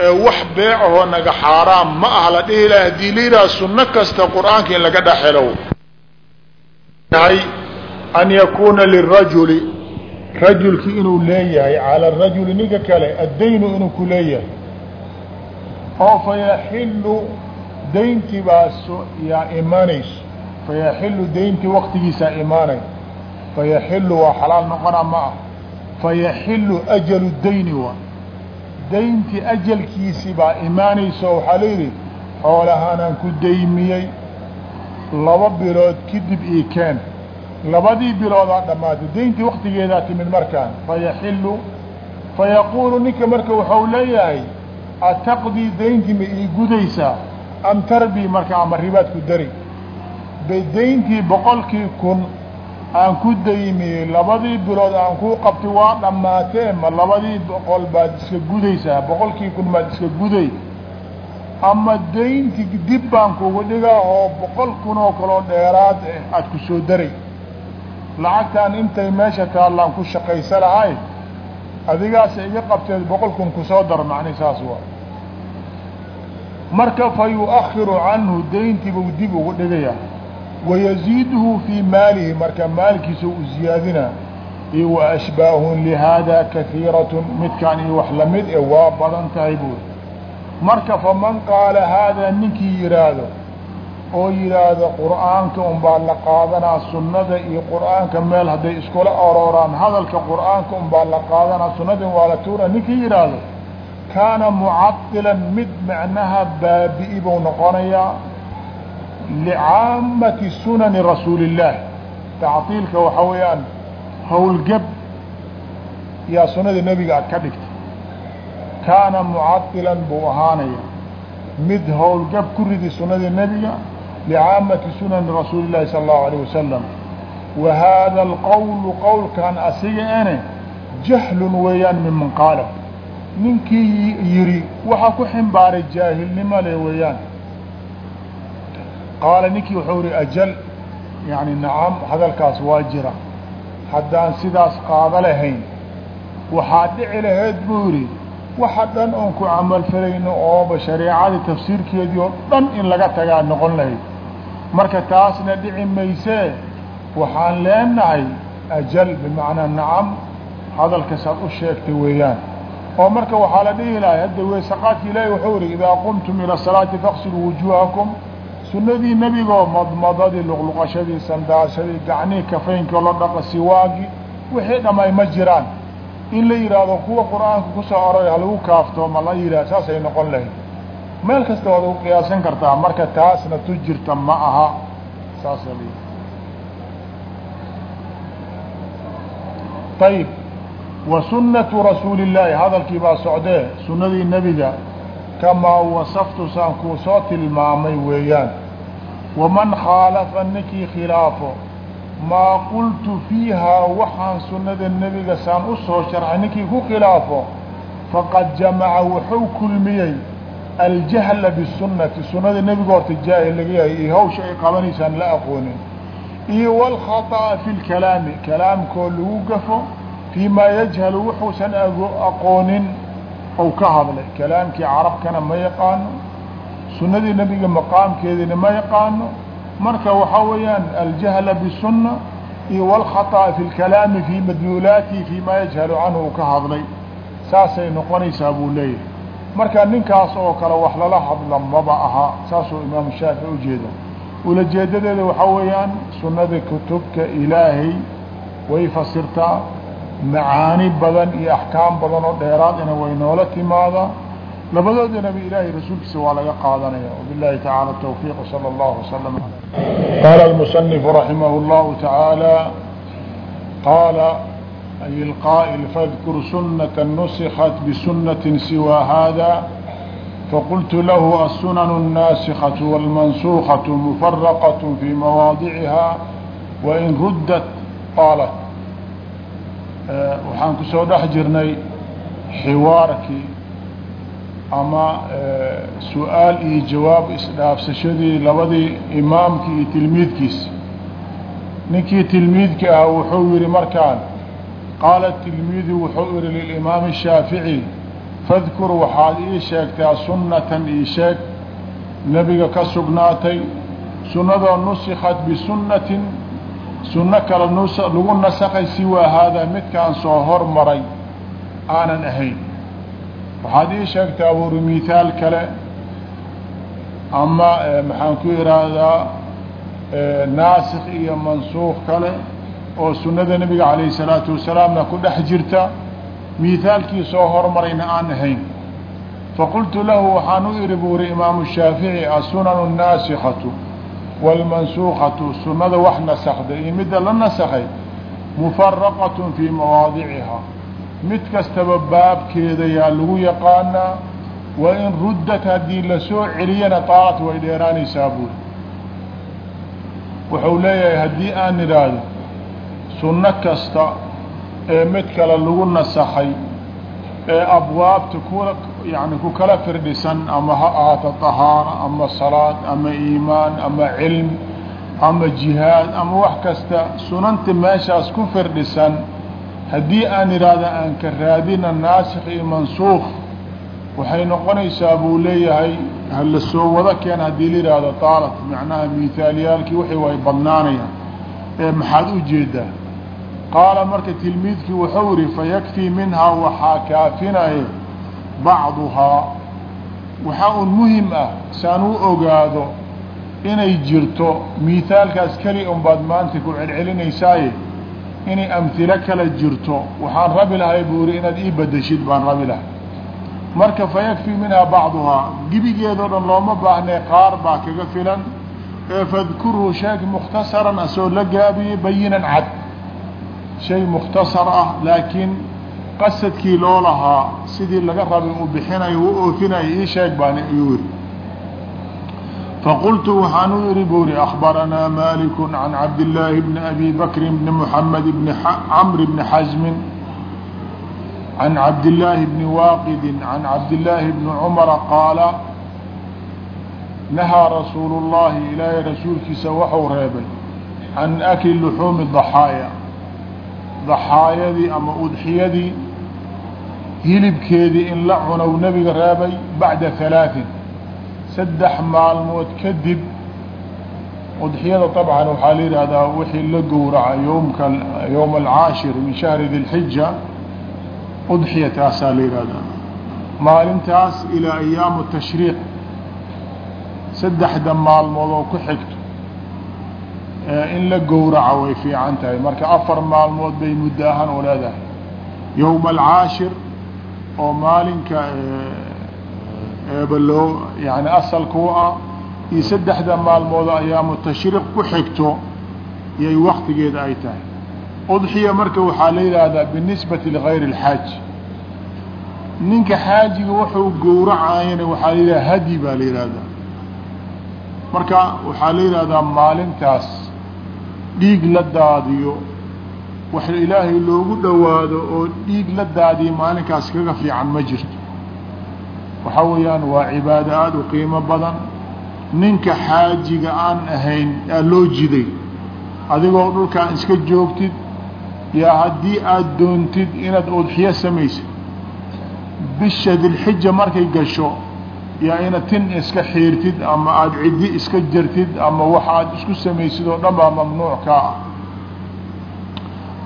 ee wax beecahoo naga xaaraam ma aha la dhihi lahay haddii la yidhaha sunno kasta qur'aanka in laga dhexelo an yakuuna lirajuli rajulki inuu leeyahay cala rajuli ninka kale addaynu inuu ku leeyahay. Oo fayaxilu dayntii baa yaa imaanayso. Fayaxilu dayntii waktigiisaa imaanay. Fayaxilu waa xalaal noqona ma ah. Fayaxilu ajalu dayni wa dayntii ajalkiisii baa imaanayso waxaa layidhi xoolahaanaan ku daymiyey laba bilood kadib ii keen. Labadii biloodaa dhammaatay. Dayntii waktigeedaa timid markaan. Fayaxilu fayaquulu ninka marka waxau leeyahay ataqdii dayntii ma ii gudaysaa? Am tarbii marka ama ribaad ku dari. Bay dayntii boqolkii kun aan ku daymiyey labadii bilood aan kuu qabtay waa dhammaatee ma labadii boqol baad iska gudaysaa? Boqolkii kun baad iska guday ama daynti dib baan kugu dhigaa oo boqol kun oo kaloo dheeraad ah aada ku soo daray. Lacagtaan intay meesha taallaan ku shaqaysa lahay adigaasa iga qabteed boqol kun ku soo dar macni saas waa. Marka fa yu-akhiru canhu dayntii buu dib ugu dhigayaa. Wayaziiduhu fii maalihi marka maalkiisa u ziyaadinaa iyo wa ashbaahun lihaada kahiiratun midkaan iyo wax la mid e waa badan tahay buuri marka faman qaala haadaa ninkii yidhaahdo oo yidhaahdo qur'aanka unbaa la qaadanaa sunnada iyo qur'aanka meel hadday iskula arooraan hadalka qur'aanka unbaa la qaadanaa sunnadin waa la tuura ninkii yidhaahdo kaana mucadilan mid macnaha baabi'i buu noqonayaa licaamati sunani rasuuli illaah tactiilka waxaa weeyaan howlgeb yaa sunnada nebiga aad ka dhigtay kaana mucadilan buu ahaanaya. Mid howlgab ku ridi sunnadii nebiga licaamati sunani rasuuli llahi sala allahu alayh wasalam wa haada alqowlu qowlkan asiga ene jahlun weeyaan miman qaala. Ninkii yidhi waxaa ku ximbaaray jaahilnimo le weeyaan. Qaala ninkii wuxuu ihi ajal. Yani nacam hadalkaas waa jira. Haddaan sidaas qaado lahayn waxaa dhici lahayd buu yidhi waxa dhan oon ku camalfalayno ooba shareecadii tafsiirkeedii oo dhan in laga tagaa noqon lahayd marka taasna dhici maysee waxaan leenahay ajal bimacnaa nacam hadalkasaad u sheegtay weeyaan. Oo marka waxaa la dhihi lahay hadda weesaqaadka ilaahi wuxuu ihi idaa qumtum ila salaati faqsiluu wujuuhakum. Sunnadii nebigoo madmadadii luqluqashadii sandaashadii gacnihii kafaynka lo dhaqa siwaagii wixii dhamay ma jiraan in la yidhaahdo kuwa qur'aanka ku soo aroray halagu kaafto ma la yidhah saasay noqon lahayd. Meel kasta waad ugu qiyaasan kartaa marka taasna tu jirta ma aha. Saasa ayib wa sunnatu rasuuli illaahi hadalkii baa socdee sunnadii nebiga kamaa wasaftu saan kuu soo tilmaamay weeyaan. Waman khaalafa ninkii khilaafo maa qultu fiihaa waxaan sunnada nebiga saan u soo sharxay ninkii ku khilaafo faqad jamaca wuxuu kulmiyey aljahla bisunnati. Sunnada nebiga horta jaahil laga yahay iyo hawsha ay qabanaysaan la aqoonin. Iyo walkhata'a fi lkalaami kalaamkoo lagu gafo fii maa yajhalu wuxuusan aqoonin ou ka hadlay. Kalaamkii carabkana ma yaqaano sunnadii nebiga maqaamkeedina ma yaqaano marka waxaa weeyaan aljahla bisunna iyo walkhata'a fi lkalaami fii madluulaatihi fii maa yajhalu canhu u ka hadlay. Saasay noqonaysaa buu leeyahay. Marka ninkaas oo kale wax lala hadla maba aha saasuu imaamu shaafici ujeeda ulajeedadeeda waxaa weeyaan sunnada kutubta ilaahay way fasirtaa macaani badan iyo axkaam badan oo dheeraadina way noola timaadaa labadoodinaba ilaahay rasuulkiisa waa laga qaadanaya wabilahi tacaala tawfiiq sala allahu wasalam qaala almusanifu raximah llahu tacaala qaala ay ilqaa'il fadkur sunata nusikat bisunati siwaa hada faqultu lahu aلsunan الnaasikaة wاlmansukaة mufaraqaة fi mawaadiciha wain ruddat qaalat waxaan kusoo dhex jirnay xiwaarkii ama e, su'aal iyo jawaab isdhaafsashadii labadii imaamkii iyo tilmiidkiisi ninkii tilmiidka ah wuxuu yihi markaan qaala tilmiidu wuxuu yihi lilimaami shaafici fadkur waxaad ii sheegtaa sunnatan ii sheeg. Nebiga ka sugnaatay sunnadoo nusikhat bisunnatin sunno kale lagu nasakhay siwaa haadaa midkaan soo hor maray aanan ahayn waxaad ii sheegtay abuuri mithaal kale ama maxaan ku yidhaahdaa naasikh iyo mansuuq kale oo sunnada nabiga calayh salaatu wasalaamna ku dhex jirta miithaalkii soo hormarayna aan ahayn faqultu lahu waxaan u idhi buu yidhi imaamu shaafici asunanu annaasikatu wاlmansuuqatu sunnada wax nasakday iyo midda la nasakay mufaraqat fii mawaadicihaa mid kastaba baabkeeda yaa lagu yaqaanaa wain ruddat haddii la soo celiyana taalat way dheeraanaysaa buuri. Wuxuu leeyahay haddii aan idhaahdo sunno kasta ee mid kale lagu nasakay ee abwaabta ku yani ku kala firdhisan ama ha ahaato طahaara ama salaad ama iimaan ama cilm ama jihaad ama wax kasta sunanta meeshaas ku firdhisan haddii aan idhaahda aan ka raadina naasikh iyo mansuukh waxay noqonaysaa buu leeyahay hala soo wada keen haddii la yidhaahdo taalat macnaha mithaaliyaalkii wixii way badnaanayaan. Ee maxaad u jeedaa qaala marka tilmiidkii wuxuu yihi fayakfii minhaa waxaa kaafinaya bacduhaa waxaa un muhiim ah saan u ogaado inay jirto miithaalkaas keli un baad maanta ku celcelinaysaaye inay amhilo kala jirto. Waxaan rabi lahay buu yihi inaad ii badashid baan rabi lahay. Marka fayakfii minhaa bacduhaa. Gibigeedoo dhan looma baahnay qaar baa kaga filan. Ee fadkurhu sheeg mukhtasaran asoo la gaabiyey bayinan cad. Shay mukhtasar ah laakiin qasadkii loo lahaa sidii laga rabay uu bixinayo u oofinayo ii sheeg baan iyuu yihi faqultu waxaan u yihi buu yihi akbaranaa maliku can cabdillaahi bni abi bakri bni muxamed bni camr bni xasmin can cabdillaahi bni waaqidi can cabdillaahi bni cumara qaala nahaa rasuulu llahi ilaahay rasuulkiisa waxuu reebay can akli luxuumi daxaaya daxaayadii ama udxiyadii hilibkeedii in la cunow nebiga reebay bacda halaaثin saddex maalmood kadib udxiyada طabcan waxaa la yihahdaa wixii la gowraca yomka yowma alcaashir min shahri di lxija udxiya taasaa la yihahdaa maalintaas ilaa ayaamu tashriiq saddexda maalmood oo ku xigto in la gowraca way fiican tahay. Marka afar maalmood bay muddo ahaan u leedahay. Yowma alcaashir oo maalinka eeba loo yani asalka u ah iyo saddexda maalmood ayaamu tashriiq ku xigto yay waktigeeda ay tahay. Udxiya marka waxaa la yidhaahdaa binisbati ligayri اlxaaj ninka xaajiga wuxuu gowracayana waxaa la yidhahda hadi baa la yihahdaa marka waxaa la yidhahdaa maalintaas dhiig la daadiyo wax ilaahay loogu dhowaado oo dhiig la daadiyo maalinkaas kaga fiican ma jirto waxaa weeyaan waa cibaado aada u qiimo badan. Ninka xaajiga aan ahayn aa loo jiday. Adigoo dhulkaan iska joogtid yaa haddii aada doontid inaad udxiyo samaysid. Bisha dilxija markay gasho yaa ina tin iska xiirtid ama aada ciddi iska jartid ama wax aad isku samaysid oo dhan baa mamnuuc kaa ah.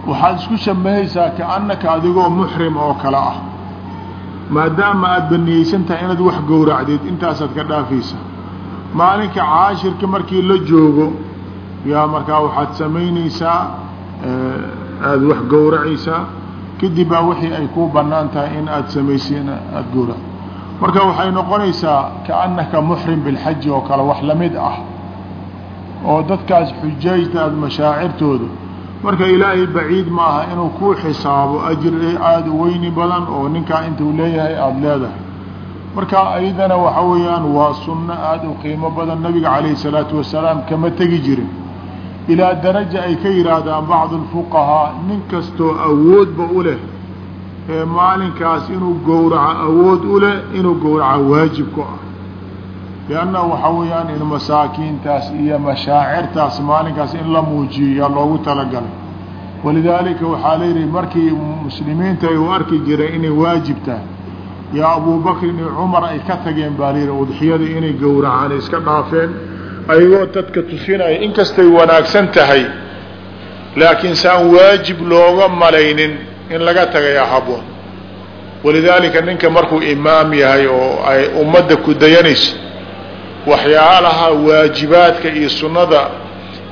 Waxaad isku shamahaysaa kaanaka adigoo muxrim oo kale ah maadaama aada baniyeysan tahay inaad wax gowracdeed intaasaad ka dhaafaysa. Maalinka caashirka markii la joogo yaa markaa waxaad samaynaysaa aada wax gowracaysaa. Kadib baa wixii ay ku bannaan tahay in aada samaysiin aada gowrac. Marka waxay noqonaysaa kaannaka muxrim bilxaji oo kale wax la mid ah oo dadkaas xujaajta aada mashaacirtooda marka ilaahay baciid ma aha inuu ku xisaabo ajir aada u weyni badan oo ninkaa intuu leeyahay aada leedahay. Marka ayadana waxa weeyaan waa sunno aada u qiimo badan nabiga calayhi salaatu wasalaam kama tegi jirin. Ilaa daraja ay ka yidhaahdaan bacdu alfuqahaa nin kastoo awoodba u leh ee maalinkaas inuu gowraco awood u leh inuu gowraco waajib ku ah lianna waxa weeyaan in masaakiintaas iyo mashaacirtaas maalinkaas in la muujiyo loogu talagalay walidaalika waxaa layidhi markii muslimiinta ay u arki jireen inay waajib tahay yaa abubakrin iyo cumar ay ka tageen baa layidhi udxiyada inay gowracaan iska dhaafeen ayagoo dadka tusinaya inkastay wanaagsan tahay laakiin saan waajib looga malaynin in laga tagayaa haboon walidaalika ninka markuu imaam yahay oo ay ummadda ku dayanayso waxyaalaha waajibaadka iyo sunnada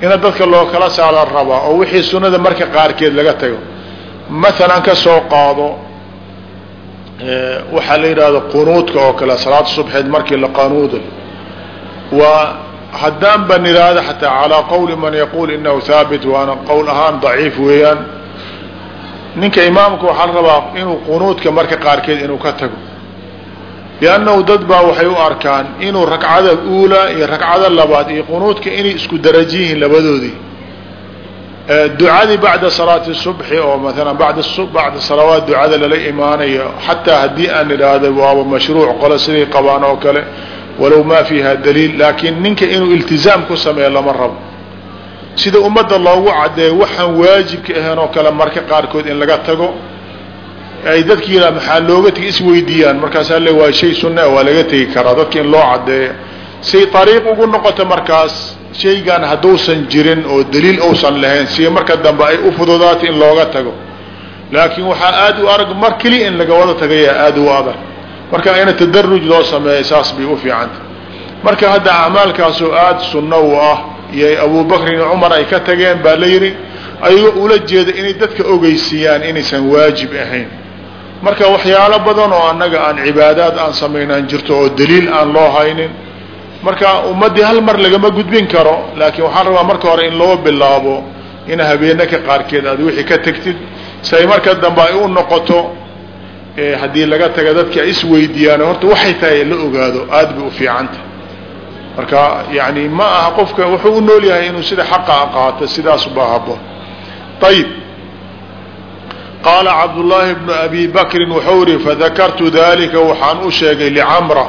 ina dadka loo kala saala rabaa oo wixii sunnada marka qaarkeed laga tago. Maalan ka soo qaado waxaa la yidhahda qunuudka oo kale salaada subxeed markii la qanuuday waa haddaan ban xataa calaa qowli man yaquul inahu haabit waana qowl ahaan daciif weeyaan. Ninka imaamka waxaa la rabaa inuu qunuudka marka qaarkeed inuu ka tago liannahu dad baa waxay u arkaan inuu ragcada uulaa iyo ragcada labaad iyo qunuudka inay isku darajo labadoodii. Ducadii bacda salaati subxi oo maalan bada bacda salawaat ducada lala imaanayo xataa haddii aan idhaahdo waaba mashruuc qole siday qabaan oo kale walow maa fiiha daliil laakiin ninka inuu iltizaam ku sameeyo lama rabo. Sida ummadda loogu caddeeyo waxaan waajibka ahayn oo kale marka qaarkood in laga tago ay dadki yidhaha maxaa looga tegi isweydiiyaan. Markaasaa le waa shay sunna waa laga tegi karaa. Dadka in loo caddeeyo say ariiq ugu noqoto markaas shaygan hadduusan jirin oo daliil uusan lahayn si marka dambe ay u fududaato in looga tago. Laakiin waxaa aada u arag mar keliya in laga wada tagayaa aada u adag. Marka ina tadaruj loo sameeya saas bay u fiicanta marka hadda acmaalkaasoo aada sunno u ah iyo abubakrin cumar ay ka tageen baa la yidhi ayagoo ula jeeda inay dadka ogeysiiyaan inaysan waajib ahayn marka waxyaalo badan oo annaga aan cibaadaad aan samaynaan jirto oo daliil aan loo haynin marka ummaddii hal mar lagama gudbin karo laakiin waxaan rabaa marka hore in loo bilaabo in habeenaka qaarkeed aad wixii ka tegtid si ay marka dambe ay u noqoto haddii laga taga dadka ay isweydiiyaan horta waxay tahay la ogaado aada bay u fiicanta marka yani ma aha qofka wuxuu u nool yahay inuu sida xaqa qaato sidaas baa haboon ayib qaala cabdullaahi bnu abi bakrin wuxuu ihi fadakartu dalika waxaan u sheegay licamra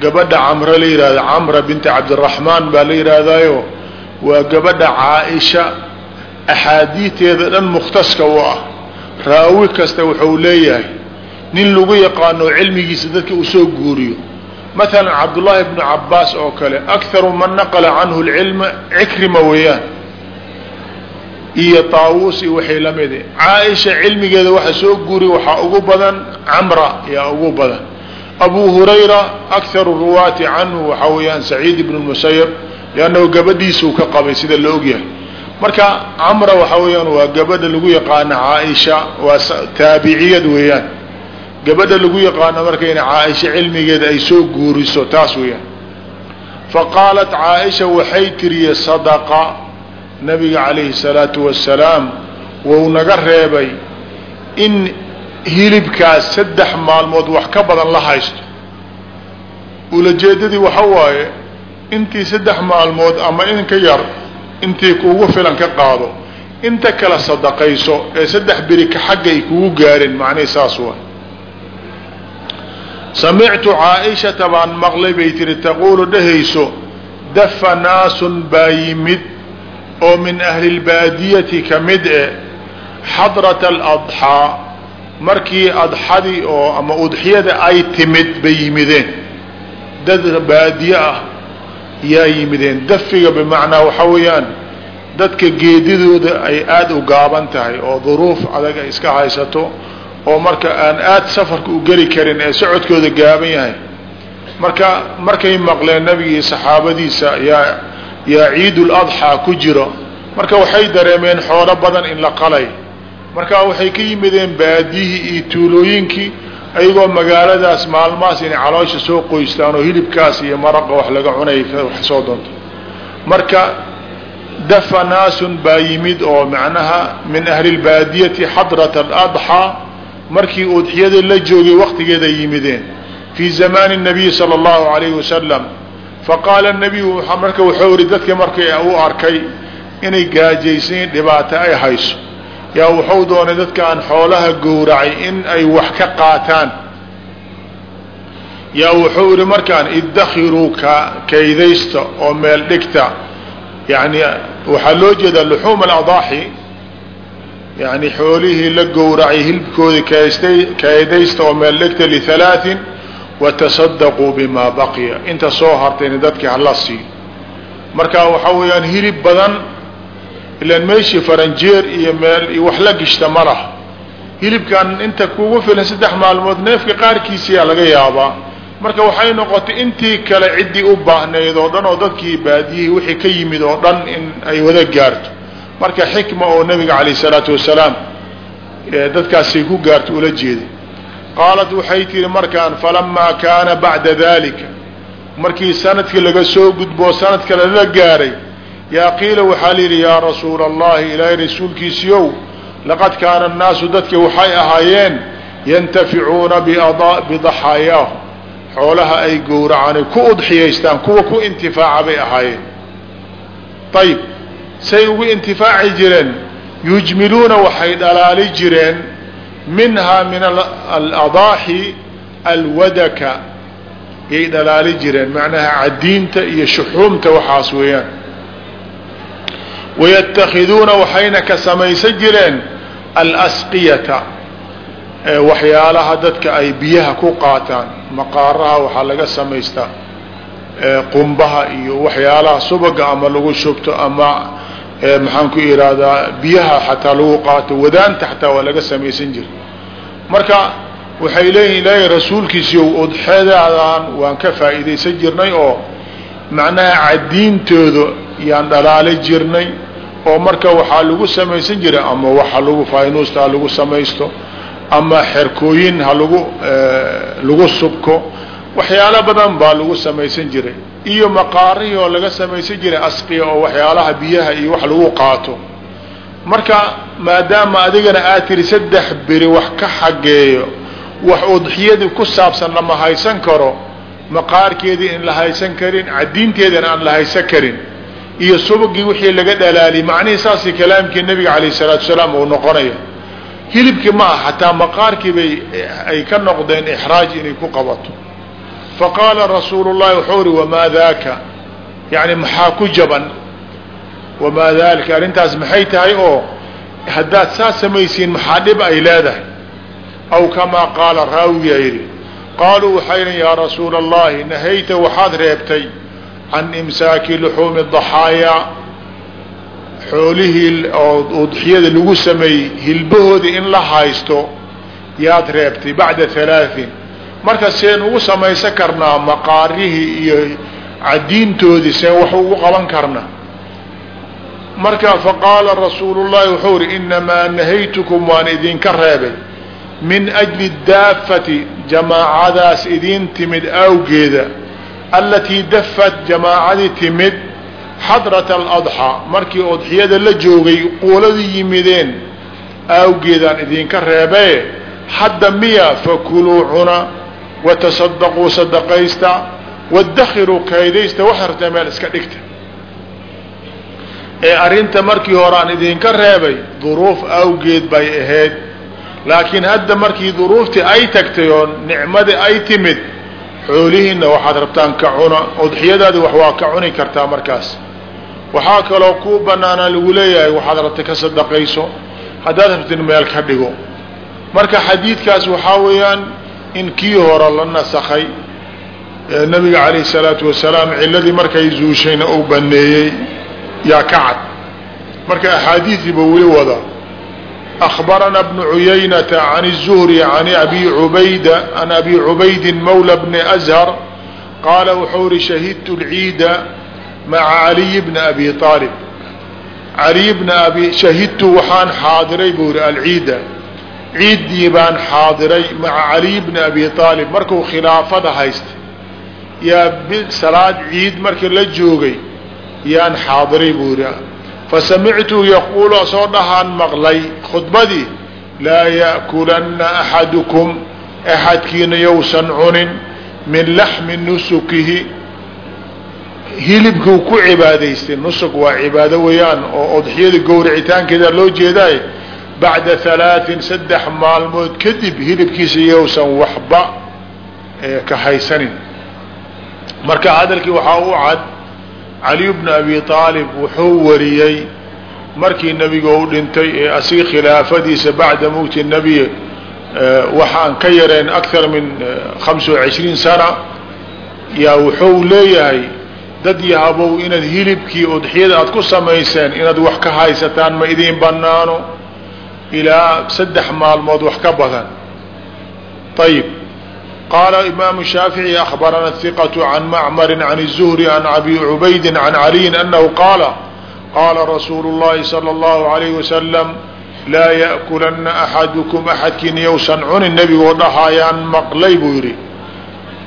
gabadha camre la yihahda camra binti cabdiraxmaan baa la yidhaahdayo waa gabadha caaisha. Axaadiiteeda dhan mukhtaska u ah. Raawi kasta wuxuu leeyahay nin lagu yaqaano cilmigiisa dadka uu soo guuriyo. Maala cabdullaahi bnu cabaas oo kale akharu man naqala canhu lcilma cikrima weeyaan iyo taawuus iyo waxay la mid caaisha cilmigeeda waxa soo guuriya waxaa ugu badan camra yaa ugu badan. Abu hurayra akharu ruwaati canhu waxaa weeyaan saciid ibn musayab liannahu gabadhiisuu ka qabay sida la ogyahay marka camra waxaa weeyaan waa gabadha lagu yaqaano caaisha waa taabiciyad weeyaan. Gabadha lagu yaqaano marka in caaisha cilmigeeda ay soo guuriso taas weeyaan. Fa caaisha waxay tiriye sadaqa nabiga calayhi salaatu wasalaam wou naga reebay in hilibkaas saddex maalmood wax ka badan la haysto. Ulajeedadii waxa waaye intii saddex maalmood ama in ka yar intii kuugu filan ka qaado inta kala sadaqayso ee saddex beri ka xagga ay kugu gaarin macnihi saas waay. Samictu caaishata baan maqlay bay tihi taquulu dhehayso dafa naasun baa yimid oo min ahli lbaadiyati ka mid e xadrata aladxaa markii adxadii oo ama udxiyada ay timid bay yimideen. Dad baadiye ah yaa yimideen. Dafiga bimacnaa waxa weeyaan dadka geedidooda ay aada u gaaban tahay oo duruuf adag ay iska haysato oo marka aan aad safarka u geli karin ee socodkooda gaaban yahay. Marka markay maqleen nabigii saxaabadiisa yaa yaa ciidul adxaa ku jiro. Marka waxay dareemeen xoolo badan in la qalay. Marka waxay ka yimideen baadiyihii iyo tuulooyinkii ayagoo magaaladaas maalmahaas inay caloosha soo qoystaan oo hilibkaas iyo maraqa wax laga cunay wax soo doonto. Marka dafa naasun baa yimid oo macnaha min ahli lbaadiyati xadrat aladxaa markii udxiyada la joogay waktigeeda yimideen. Fii zamaani nabiyi sala allahu alayhi wasalam faqaala nabiyu marka wuxuu ihi dadka markay u arkay inay gaajaysayin dhibaato ay hayso. Yaa wuxuu doonay dadkaan xoolaha gowracay in ay wax ka qaataan. Yaa wuxuu ihi markaan idakhiruu ka kaydaysta oo meel dhigta. Yani waxaa loo jeedaa luxuuma aladaaxi yani xoolihii la gowracay hilibkoodii kaydaysta oo meel dhigta lihalaatin watasadaquu bimaa baqiya inta soo hartayna dadkii hala sii marka waxaa weeyaan hilib badan ilaan meeshii faranjeer iyo meel iyo wax la gishta ma laha hilibkan inta kugu filan saddex maalmood neefka qaarkiisiyaa laga yaabaa marka waxay noqotay intii kale ciddii u baahnayd oo dhan oo dadkii baadiyihii wixii ka yimid oo dhan in ay wada gaarto marka xikma oo nabiga calayh salaatu wasalaam dadkaasay ku gaarto ula jeeday qaalat waxay tihi markaan falamaa kaana bacda dalika markii sannadkii laga soo gudboo sanad kale la gaaray yaa qiila waxaa layidhi yaa rasuula allahi ilaahay rasuulkiisiiow laqad kaana annaasu dadki waxay ahaayeen yantaficuuna bidaxaayaahum xoolaha ay gowracaan ku udxiyaystaan kuwa ku intifaaca bay ahaayeen. Ayib say ugu intifaaci jireen yujmiluuna waxay dhalaali jireen minhaa min aladaaxi alwadaka. Yay dhalaali jireen macnaha cadiinta iyo shuxuumta waxaas weeyaan. Wayatakhiduuna waxayna ka samaysan jireen alasqiyata waxyaalaha dadka ay biyaha ku qaataan. Maqaaraha waxaa laga samaystaa qumbaha iyo waxyaalaha subaga ama lagu shubto ama maxaan ku ihahdaa biyaha xataa lagu qaato wadaanta xataa waa laga samaysan jira marka waxay leeyihiin ilaahay rasuulkiisiiyo udxeedaadan waan ka faa'iidaysan jirnay oo macnaha cadiintooda yaan dhalaali jirnay oo marka waxaa lagu samaysan jiray ama waxa lagu faynuusta ha lagu samaysto ama xerkooyin ha lagu lagu subko waxyaalo badan baa lagu samaysan jiray. Iyo maqaarihii oo laga samaysan jiray asqiya oo waxyaalaha biyaha iyo wax lagu qaato. Marka maadaama adigana aad tiri saddex beri wax ka xageeyo wax udxiyadii ku saabsan lama haysan karo maqaarkeedii in la haysan karin cadiinteedana aan la haysan karin iyo subagii wixii laga dhalaaliyay macnihii saasii kalaamkii nabiga calayh salaatu salaam uu noqonaya hilibkii ma aha xataa maqaarkii bay ay ka noqdeen ixraaj inay ku qabato faqaala rasuulu llahi wuxuu uri wamaa daaka? Yani maxaa ku jaban? Wamaa dalika arrintaas maxay tahay oo haddaad saas samaysiin maxaa dhib ay leedahay? Aw kamaa qaala raawiyaa yidhi qaaluu waxay yihiin yaa rasuula allahi nahayta waxaad reebtay can imsaaki luxuumi daxaayaa xoolihii oo udxiyada lagu sameeyey hilbahoodii in la haysto yaad reebtay bacda halaain marka seen ugu samaysan karnaa maqaarihii iyo cadiintoodii seen wax ugu qaban karna. Marka faqaala rasuulu llahi wuxuu ihi inamaa nahaytukum waan idinka reebay. Min ajli daafati jamaacadaas idiin timid awgeeda. Alatii dafat jamaacadii timid xadrata aladxaa markii udxiyada la joogay quuladii yimideen awgeedaan idinka reebee hadda miya fakuluu cuna watasadaquu sadaqaysta wadakhiruu kaydaysta wax hartee meel iska dhigta ee arrinta markii hore aan idinka reebay duruuf awgeed bay ahayd laakiin hadda markii duruuftii ay tagtay oo nicmadii ay timid xoolihiinna waxaad rabtaan ka cuna udxiyadaadi wax waa ka cuni kartaa markaas waxaa kaloo kuu banaanaa lagu leeyahay waxaad rabta ka sadaqayso haddaad rabtin meel ka dhigo marka xadiidkaas waxaa weeyaan in kii hore la nasakhay nabiga calayhi salaatu wasalaam ciladii markay zuushayna uu baneeyey yaa ka cad marka axaadiidiiba weli wada أخبرنا بن عيينة عن الزهري عن أبي عبيد عن أبي عبيد مولى بن أزهر قال wuxuu ri شhهدت العيid معa علي بن أبي طالب علي بن أبي شhهدت waxaan xaadiray buu ri alciida ciiddii baan xaadiray maca caliy bni abi aalib markuu khilaafada haystay. Yaa salaad ciid markii la joogay yaan xaadiray buu yidhi fasamictuu yaquulu asoo dhahaan maqlay khudbadii laa ya'kulanna axadukum axadkiina yowsan cunin min laxmi nusukihi. Hilibkuu ku cibaadaystay nusuk waa cibaado weeyaan oo odxiyada gowricitaankeeda loo jeedaay bacda halaatin saddex maalmood kadib hilibkiisa iyousan waxba ka haysanin. Marka hadalkii waxaa u cad caliy bnu abi aalib wuxuu wariyey markii nebiga u dhintay ee asiga khilaafadiisa bacda mowti nebiy waxaan ka yareen akar min hamsa وacishriin sana yaa wuxuu leeyahay dad yahabow inaad hilibkii udxiyada aad ku samayseen inaad wax ka haysataan ma idiin banaano ilaa saddex maalmood wax ka badan ayib qaala imaamu shaafiعي akhbarana الثiqaة can macmari can الzuhri can abi cubaydi can caliyin anahu qaala qaala rasuulu الlahi salى الlahu عalayه wasalam laa ya'kulana axadukum axadkiin yowsan cunin nebigoo dhahaayaan maqlay buu yidhi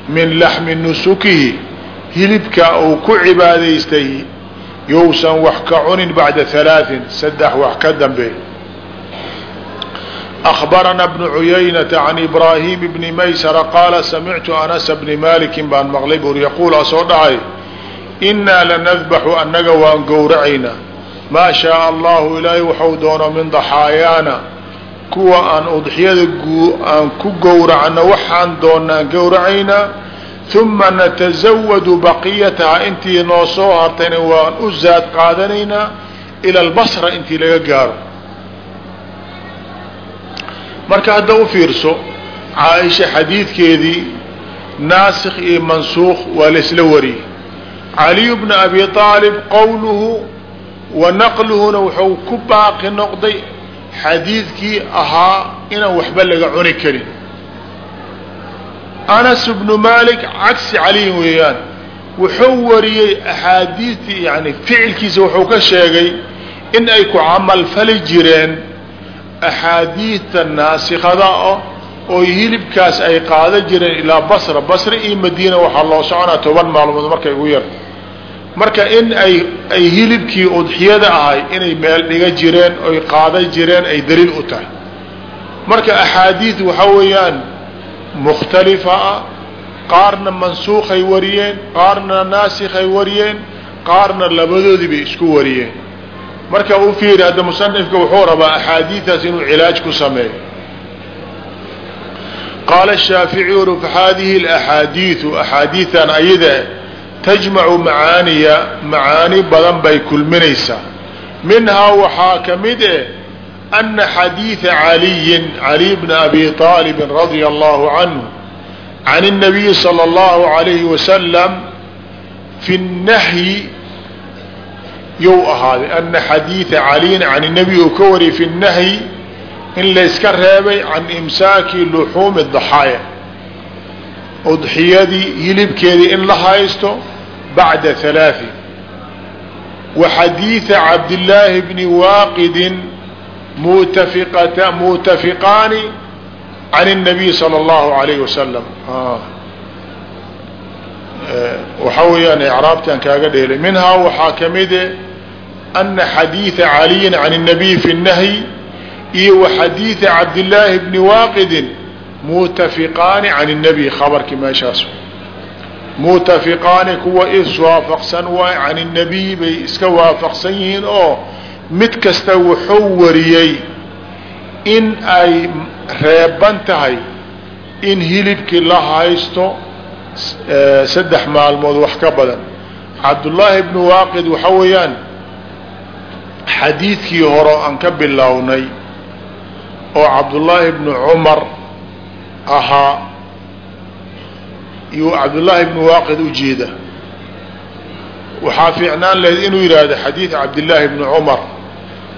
min laxmi nusukihi hilibka uu ku cibaadaystay yowsan wax ka cunin bacda halaaثin saddex wax ka dambe أخبرنا بن عyynة عن إبراهيم بن maysر qاala samictu أنس بن maliki baan maqlay bur yquul asoo dhahay إnaa lanadbaxu annaga waan gowracaynaa maa shaaء allahu ilaahay waxau doono min ضaxaayaana kuwa aan udxiyada aan ku gowracno waxaan doonaan gowracaynaa ثuma naتزawadu baqiyataha intii noo soo hartayna waan u zaad qaadanaynaa ilى اlbصra intii laga gaaro marka hadda u fiirso caaisha xadiidkeedii naasikh iyo mansuukh waa laysla wariyey. Caliyu bna abi aalib qowluhu wa naqluhuna wuxuu ku baaqi noqday xadiidkii ahaa inaan waxba laga cuni karin. Anas bnu malik cagsi caliyin weeyaan wuxuu wariyey axaadiidtii yani ficilkiisa wuxuu ka sheegay in ay ku camalfali jireen axaadiidta naasikada ah oo hilibkaas ay qaada jireen ilaa basra basra iyo madiina waxaa loo soconaa toban maalmood markay ugu yar marka in ay ay hilibkii udxiyada ahay inay meel dhiga jireen oy qaada jireen ay daliil u tahay marka axaadiid waxaa weeyaan mukhtalifa ah qaarna mansuukhay wariyeen qaarna naasikhay wariyeen qaarna labadoodii bay isku wariyeen marka u fiiri hadda musanifka wuxuu rabaa axaadiidaas inuu cilaaj ku sameeyo qaala shaaficiy uri fahadihi اlaxaadiiu axaadiidan ayada tajmacu macaaniya macaani badan bay kulminaysaa minhaa waxaa ka mid eh ana xadiida caliyin caliy bna abi aalibin radia allahu canhu can الnabiyi salى اllahu alayhi wasalam fi الnahyi you ahaaday ana xadiida caliyin can الnabiy uu ka wariyay fi الnahyi in layska reebay can imsaaki luxuumi daxaaya udxiyadii hilibkeedii in la haysto bacda halaaثi wa xadiida cabdillaahi bni waaqidin mutafiqata mutafiqaani can الnabiy salى اllahu alayh wasalam waxaa weeyaan icraabtaan kaaga dheelay minhaa waxaa kamide ana xadiida caliyin can الnabiy fi الnahyi iyo wa xadiida cabdillaahi bni waaqidin mutafiqaani can الnabiy khabarkii meeshaas mutafiqaani kuwa iswaafaqsan waay can الnabiy bay iska waafaqsan yihiin oo mid kasta wuxuu wariyey in ay reeban tahay in hilibkii la haysto saddex maalmood wax ka badan. Cabdullaahi bni waaqid waxa weeyaan xadiidkii hore aan ka bilownay oo cabdullaahi bni cumar ahaa iyo cabdullaahi bni waaqid ujeeda waxaa fiicnaan lahayd inuu yidhaahdo xadiid cabdillaahi bni cumar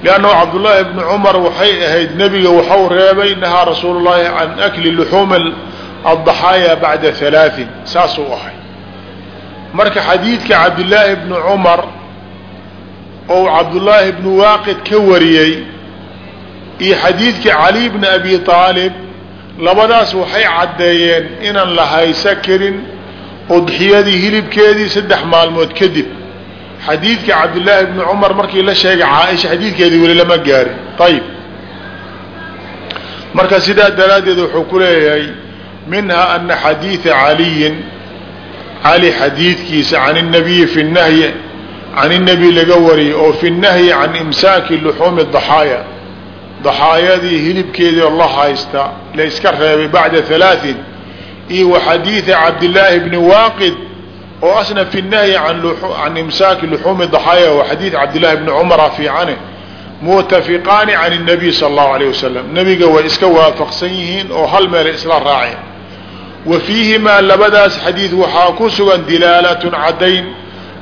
liannahu cabdullaahi bni cumar waxay ahayd nebiga waxau reebay nahaa rasuulu can akli luxuumi addaxaaya bacda halaain saasuu ahay marka xadiidka cabdillaahi bni cumar ou cabdullaahi bni waaqid ka wariyey iyo xadiidka cali bni abi aalib labadaas waxay caddeeyeen inaan la haysa karin udxiyadii hilibkeedii saddex maalmood kadib xadiidka cabdillaahi bni cumar markii la sheegay caaisha xadiidkeedii weli lama gaarin ayib marka sidaa daraaddeed wuxuu ku leeyahay minha ana xadiida caliyin cali xadiidkiisa can الnabiyi fi nahyi can الnabi laga wariyay oo fi nahyi can imsaaki luxuumi daxaaya daxaayadii hilibkeedii oo la haysta la iska reebay bacda halaaثin iyo wa xadiida cabdillaahi bni waaqid oo asna fi nahyi can imsaaki luxuumi daxaaya wa xadiid cabdillahi bni cumara fiicane mutafiqaani can الnabiy sal اllahu alayh wasalam nebiga way iska waafaqsan yihiin oo hal meelay isla raaceen wa fiihimaa labadaas xadiid waxaa ku sugan dilaalatun caddayn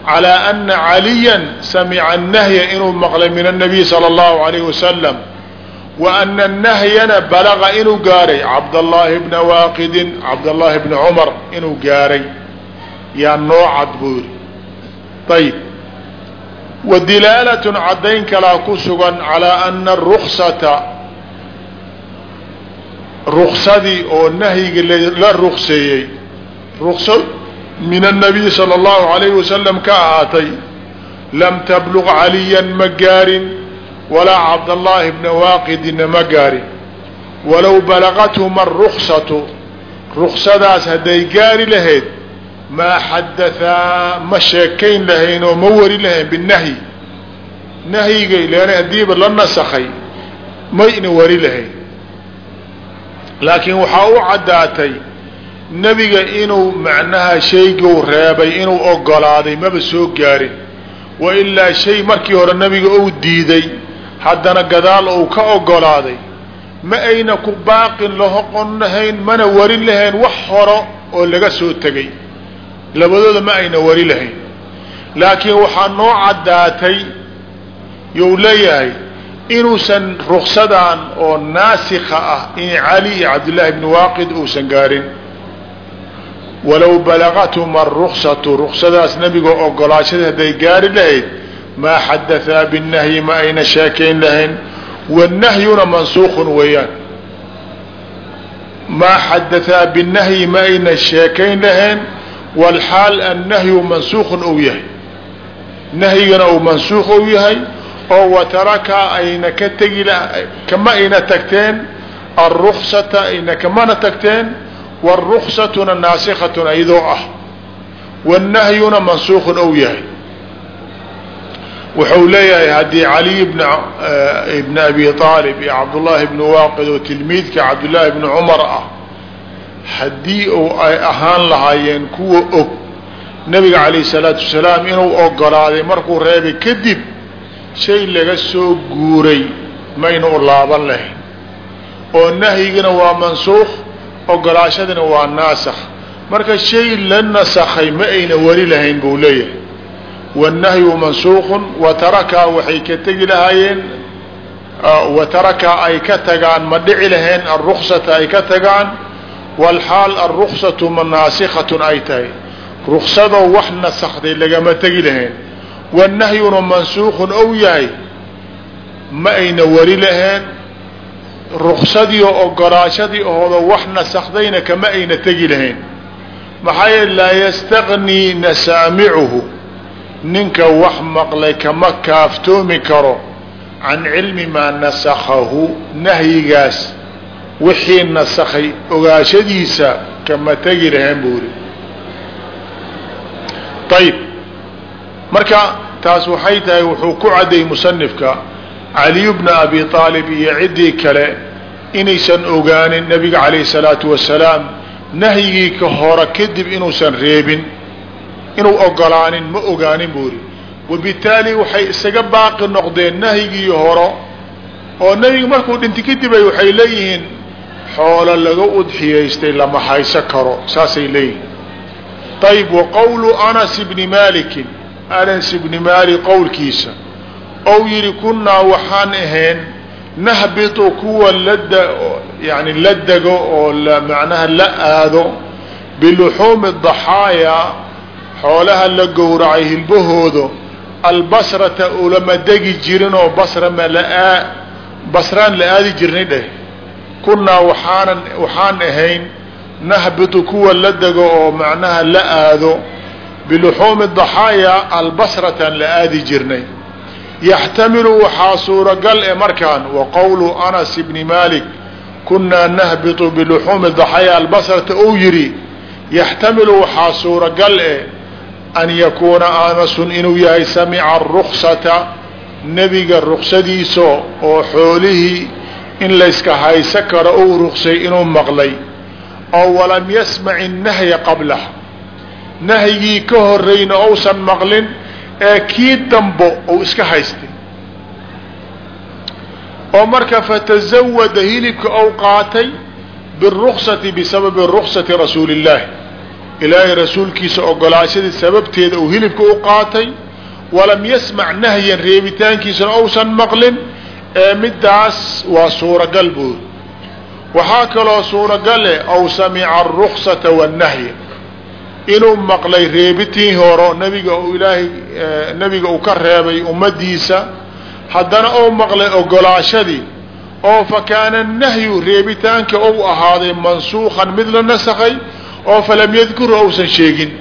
calaa ana caliyan samica annahya inuu maqlay min annabiy sala allahu alayh wasalam wa ana nahyana balaga inuu gaaray cabdallaahi bna waaqidin cabdallaahi bni cumar inuu gaaray. Yaa noo cad buu yidhi. Ayib wa dilaalatun caddayn kalaa ku sugan calaa ana aruksata ruksadii oo nahyiga la rukseeyey ruksad min annabiy sala allahu alayhi wasalam ka ahaatay. Lam tabluq caliyan ma gaarin walaa cabdallaahi bna waaqidina ma gaarin. Walow balagathuma aruksatu ruksadaas hadday gaari lahayd maa xadahaa ma sheekayn lahayn oo ma wari lahayn binahyi. Nahyiga ilan haddiiba la nasakhay mayna wari lahayn laakiin waxaa u caddaatay nebiga inuu macnaha shayguu reebay inuu ogolaaday maba soo gaarin. Wa ilaa shay markii hore nebiga uu diiday haddana gadaal uu ka ogolaaday. Ma ayna ku baaqin lahoqon lahayn mana wari lahayn wax horo oo laga soo tegay. Labadooda ma ayna wari lahayn. Laakiin waxaa noo caddaatay you leeyahay inuusan ruksadan oo naasikha ah in cali iyo cabdillaahi bni waaqid uusan gaarin. Walow balagathum aruksatu ruksadaas nabiga ogolaashada hadday gaari lahayd maa xadahaa binahyi ma ayna sheekayn lahayn. Wanahyuna mansuuqun weeyaan. Maa xadahaa binahyi ma ayna sheekayn lahayn. Walxaal annahyu mansuuqun ou yahay. Nahyigana uu mansuuq ou yahay oo wataraka ayna ka tegi kama ayna tagteen alruksata ayna kamana tagteen wاruksatuna naasikatun ayadoo ah wاnahyuna mansuuqun ou yahay wuxuu leeyahay haddii caliy bn abi aalib iyo cabdullaahi bni waaqid oo tilmiidka cabdullaahi bni cumar ah haddii u ay ahaan lahaayeen kuwa og nabiga calayh الsalaatu wasalaam inuu ogolaaday markuu reebay kadib shay laga soo guuray mayna u laaban lahayn. oo nahyigina waa mansuukh ogolaashadina waa naasakh. Marka shay la nasakhay ma ayna wari lahayn buu leeyahay. Wannahyu mansuuqun wa tarakaa waxay ka tegi lahaayeen wa tarakaa ay ka tagaan ma dhici lahayn alruksata ay ka tagaan walxaal alruksatu ma naasikhatun ay tahay. Ruksadoo wax nasakday lagama tegi lahayn wanahyuna mansuuqun ou yahay ma ayna wari laheen ruksadii oo ogolaashadii ahoodo wax nasakdayna kama ayna tegi lahayn maxaa yeele laa yastaqnii nasaamicuhu ninka wax maqlay kama kaaftoomi karo can cilmi maa nasakhahu nahyigaas wixii nasakhay ogaashadiisa kama tegi lahayn buu yidhi ayib marka taas waxay tahay wuxuu ku cadday musanifka caliyu bna abi aalib iyo ciddii kale inaysan ogaanin nabiga calayhi salaatu wasalaam nahyigii ka hore kadib inuusan reebin inuu ogolaanin ma ogaanin buu yidhi. Wabitaali waxay isaga baaqi noqdeen nahyigii horo oo nebiga markuu dhinti kadibay waxay leeyihiin xoolo laga udxiyaystay lama hayso karo saasay leeyihiin. Ayb wa anas bni malikin anas ibni maali qowlkiisa. Ou yidhi kunnaa waxaan ahayn nahbitu kuwa lada yani la dego oo macnaha la aado biluxuumi daxaayaa xoolaha la gowracay hilbahooda albasrata ulama degi jirin oo basra ma la basraan la aadi jirnay dheh kunnaa waxaanan waxaan ahayn nahbitu kuwa la dego oo macnaha la aado biluxuumi daxaayaa albasratan la aadi jirnay yaxtamilu waxaa suuragal e markaan wa qowlu anas bni malik kunnaa nahbitu biluxuumi daxaayaa albasrata ou yidhi yaxtamilu waxaa suuragal e an yakuuna anasun inuu yahay samica aruksata nebiga ruksadiisa oo xoolihii in layska haysa karo ou ruksay inuu maqlay oo walam yasmac innahya qablah nahyigii ka horrayna ousan maqlin ee kii dambo ou iska haystay. Oo marka fatazawada hilibka ou qaatay biruksati bisababi ruksati rasuuli illaahi ilaahay rasuulkiisa ogolaashadii sababteeda uu hilibka u qaatay walam yasmac nahyan reebitaankiisana ousan maqlin ee midaas waa suuragal buuri waxaa kaloo suuragale aw samica aruksata wannahya inuu maqlay reebitii horo nabiga ilaahay nabiga uu ka reebay ummadiisa. Haddana ou maqlay ogolaashadii oo fa kaana nahyu reebitaanka ou ahaaday mansuukan mid la nasakhay oo falam yadkuru ousan sheegin.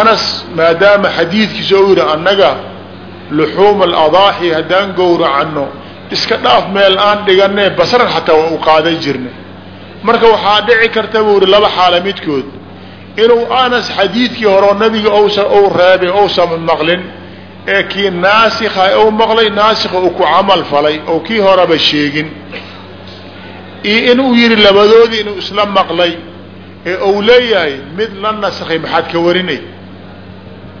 Anas maadaama xadiidkiisa ou yidhi annaga luxuuma aladaaxi haddaan gowracano iska dhaaf meel aan dhiganee basran xataa waa u qaadan jirnay marka waxaa dhici karta buu yihi laba xaala midkood inuu anas xadiidkii horeo nabiga ou reebay ousan maqlin ee kii naasikha ou maqlay naasikha uu ku camal falay oo kii horeba sheegin. Iyo inuu yidhi labadoodii inuu isla maqlay ee ou leeyahay mid la nasakhay maxaad ka warinay.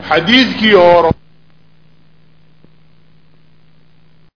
Xadiidkii horo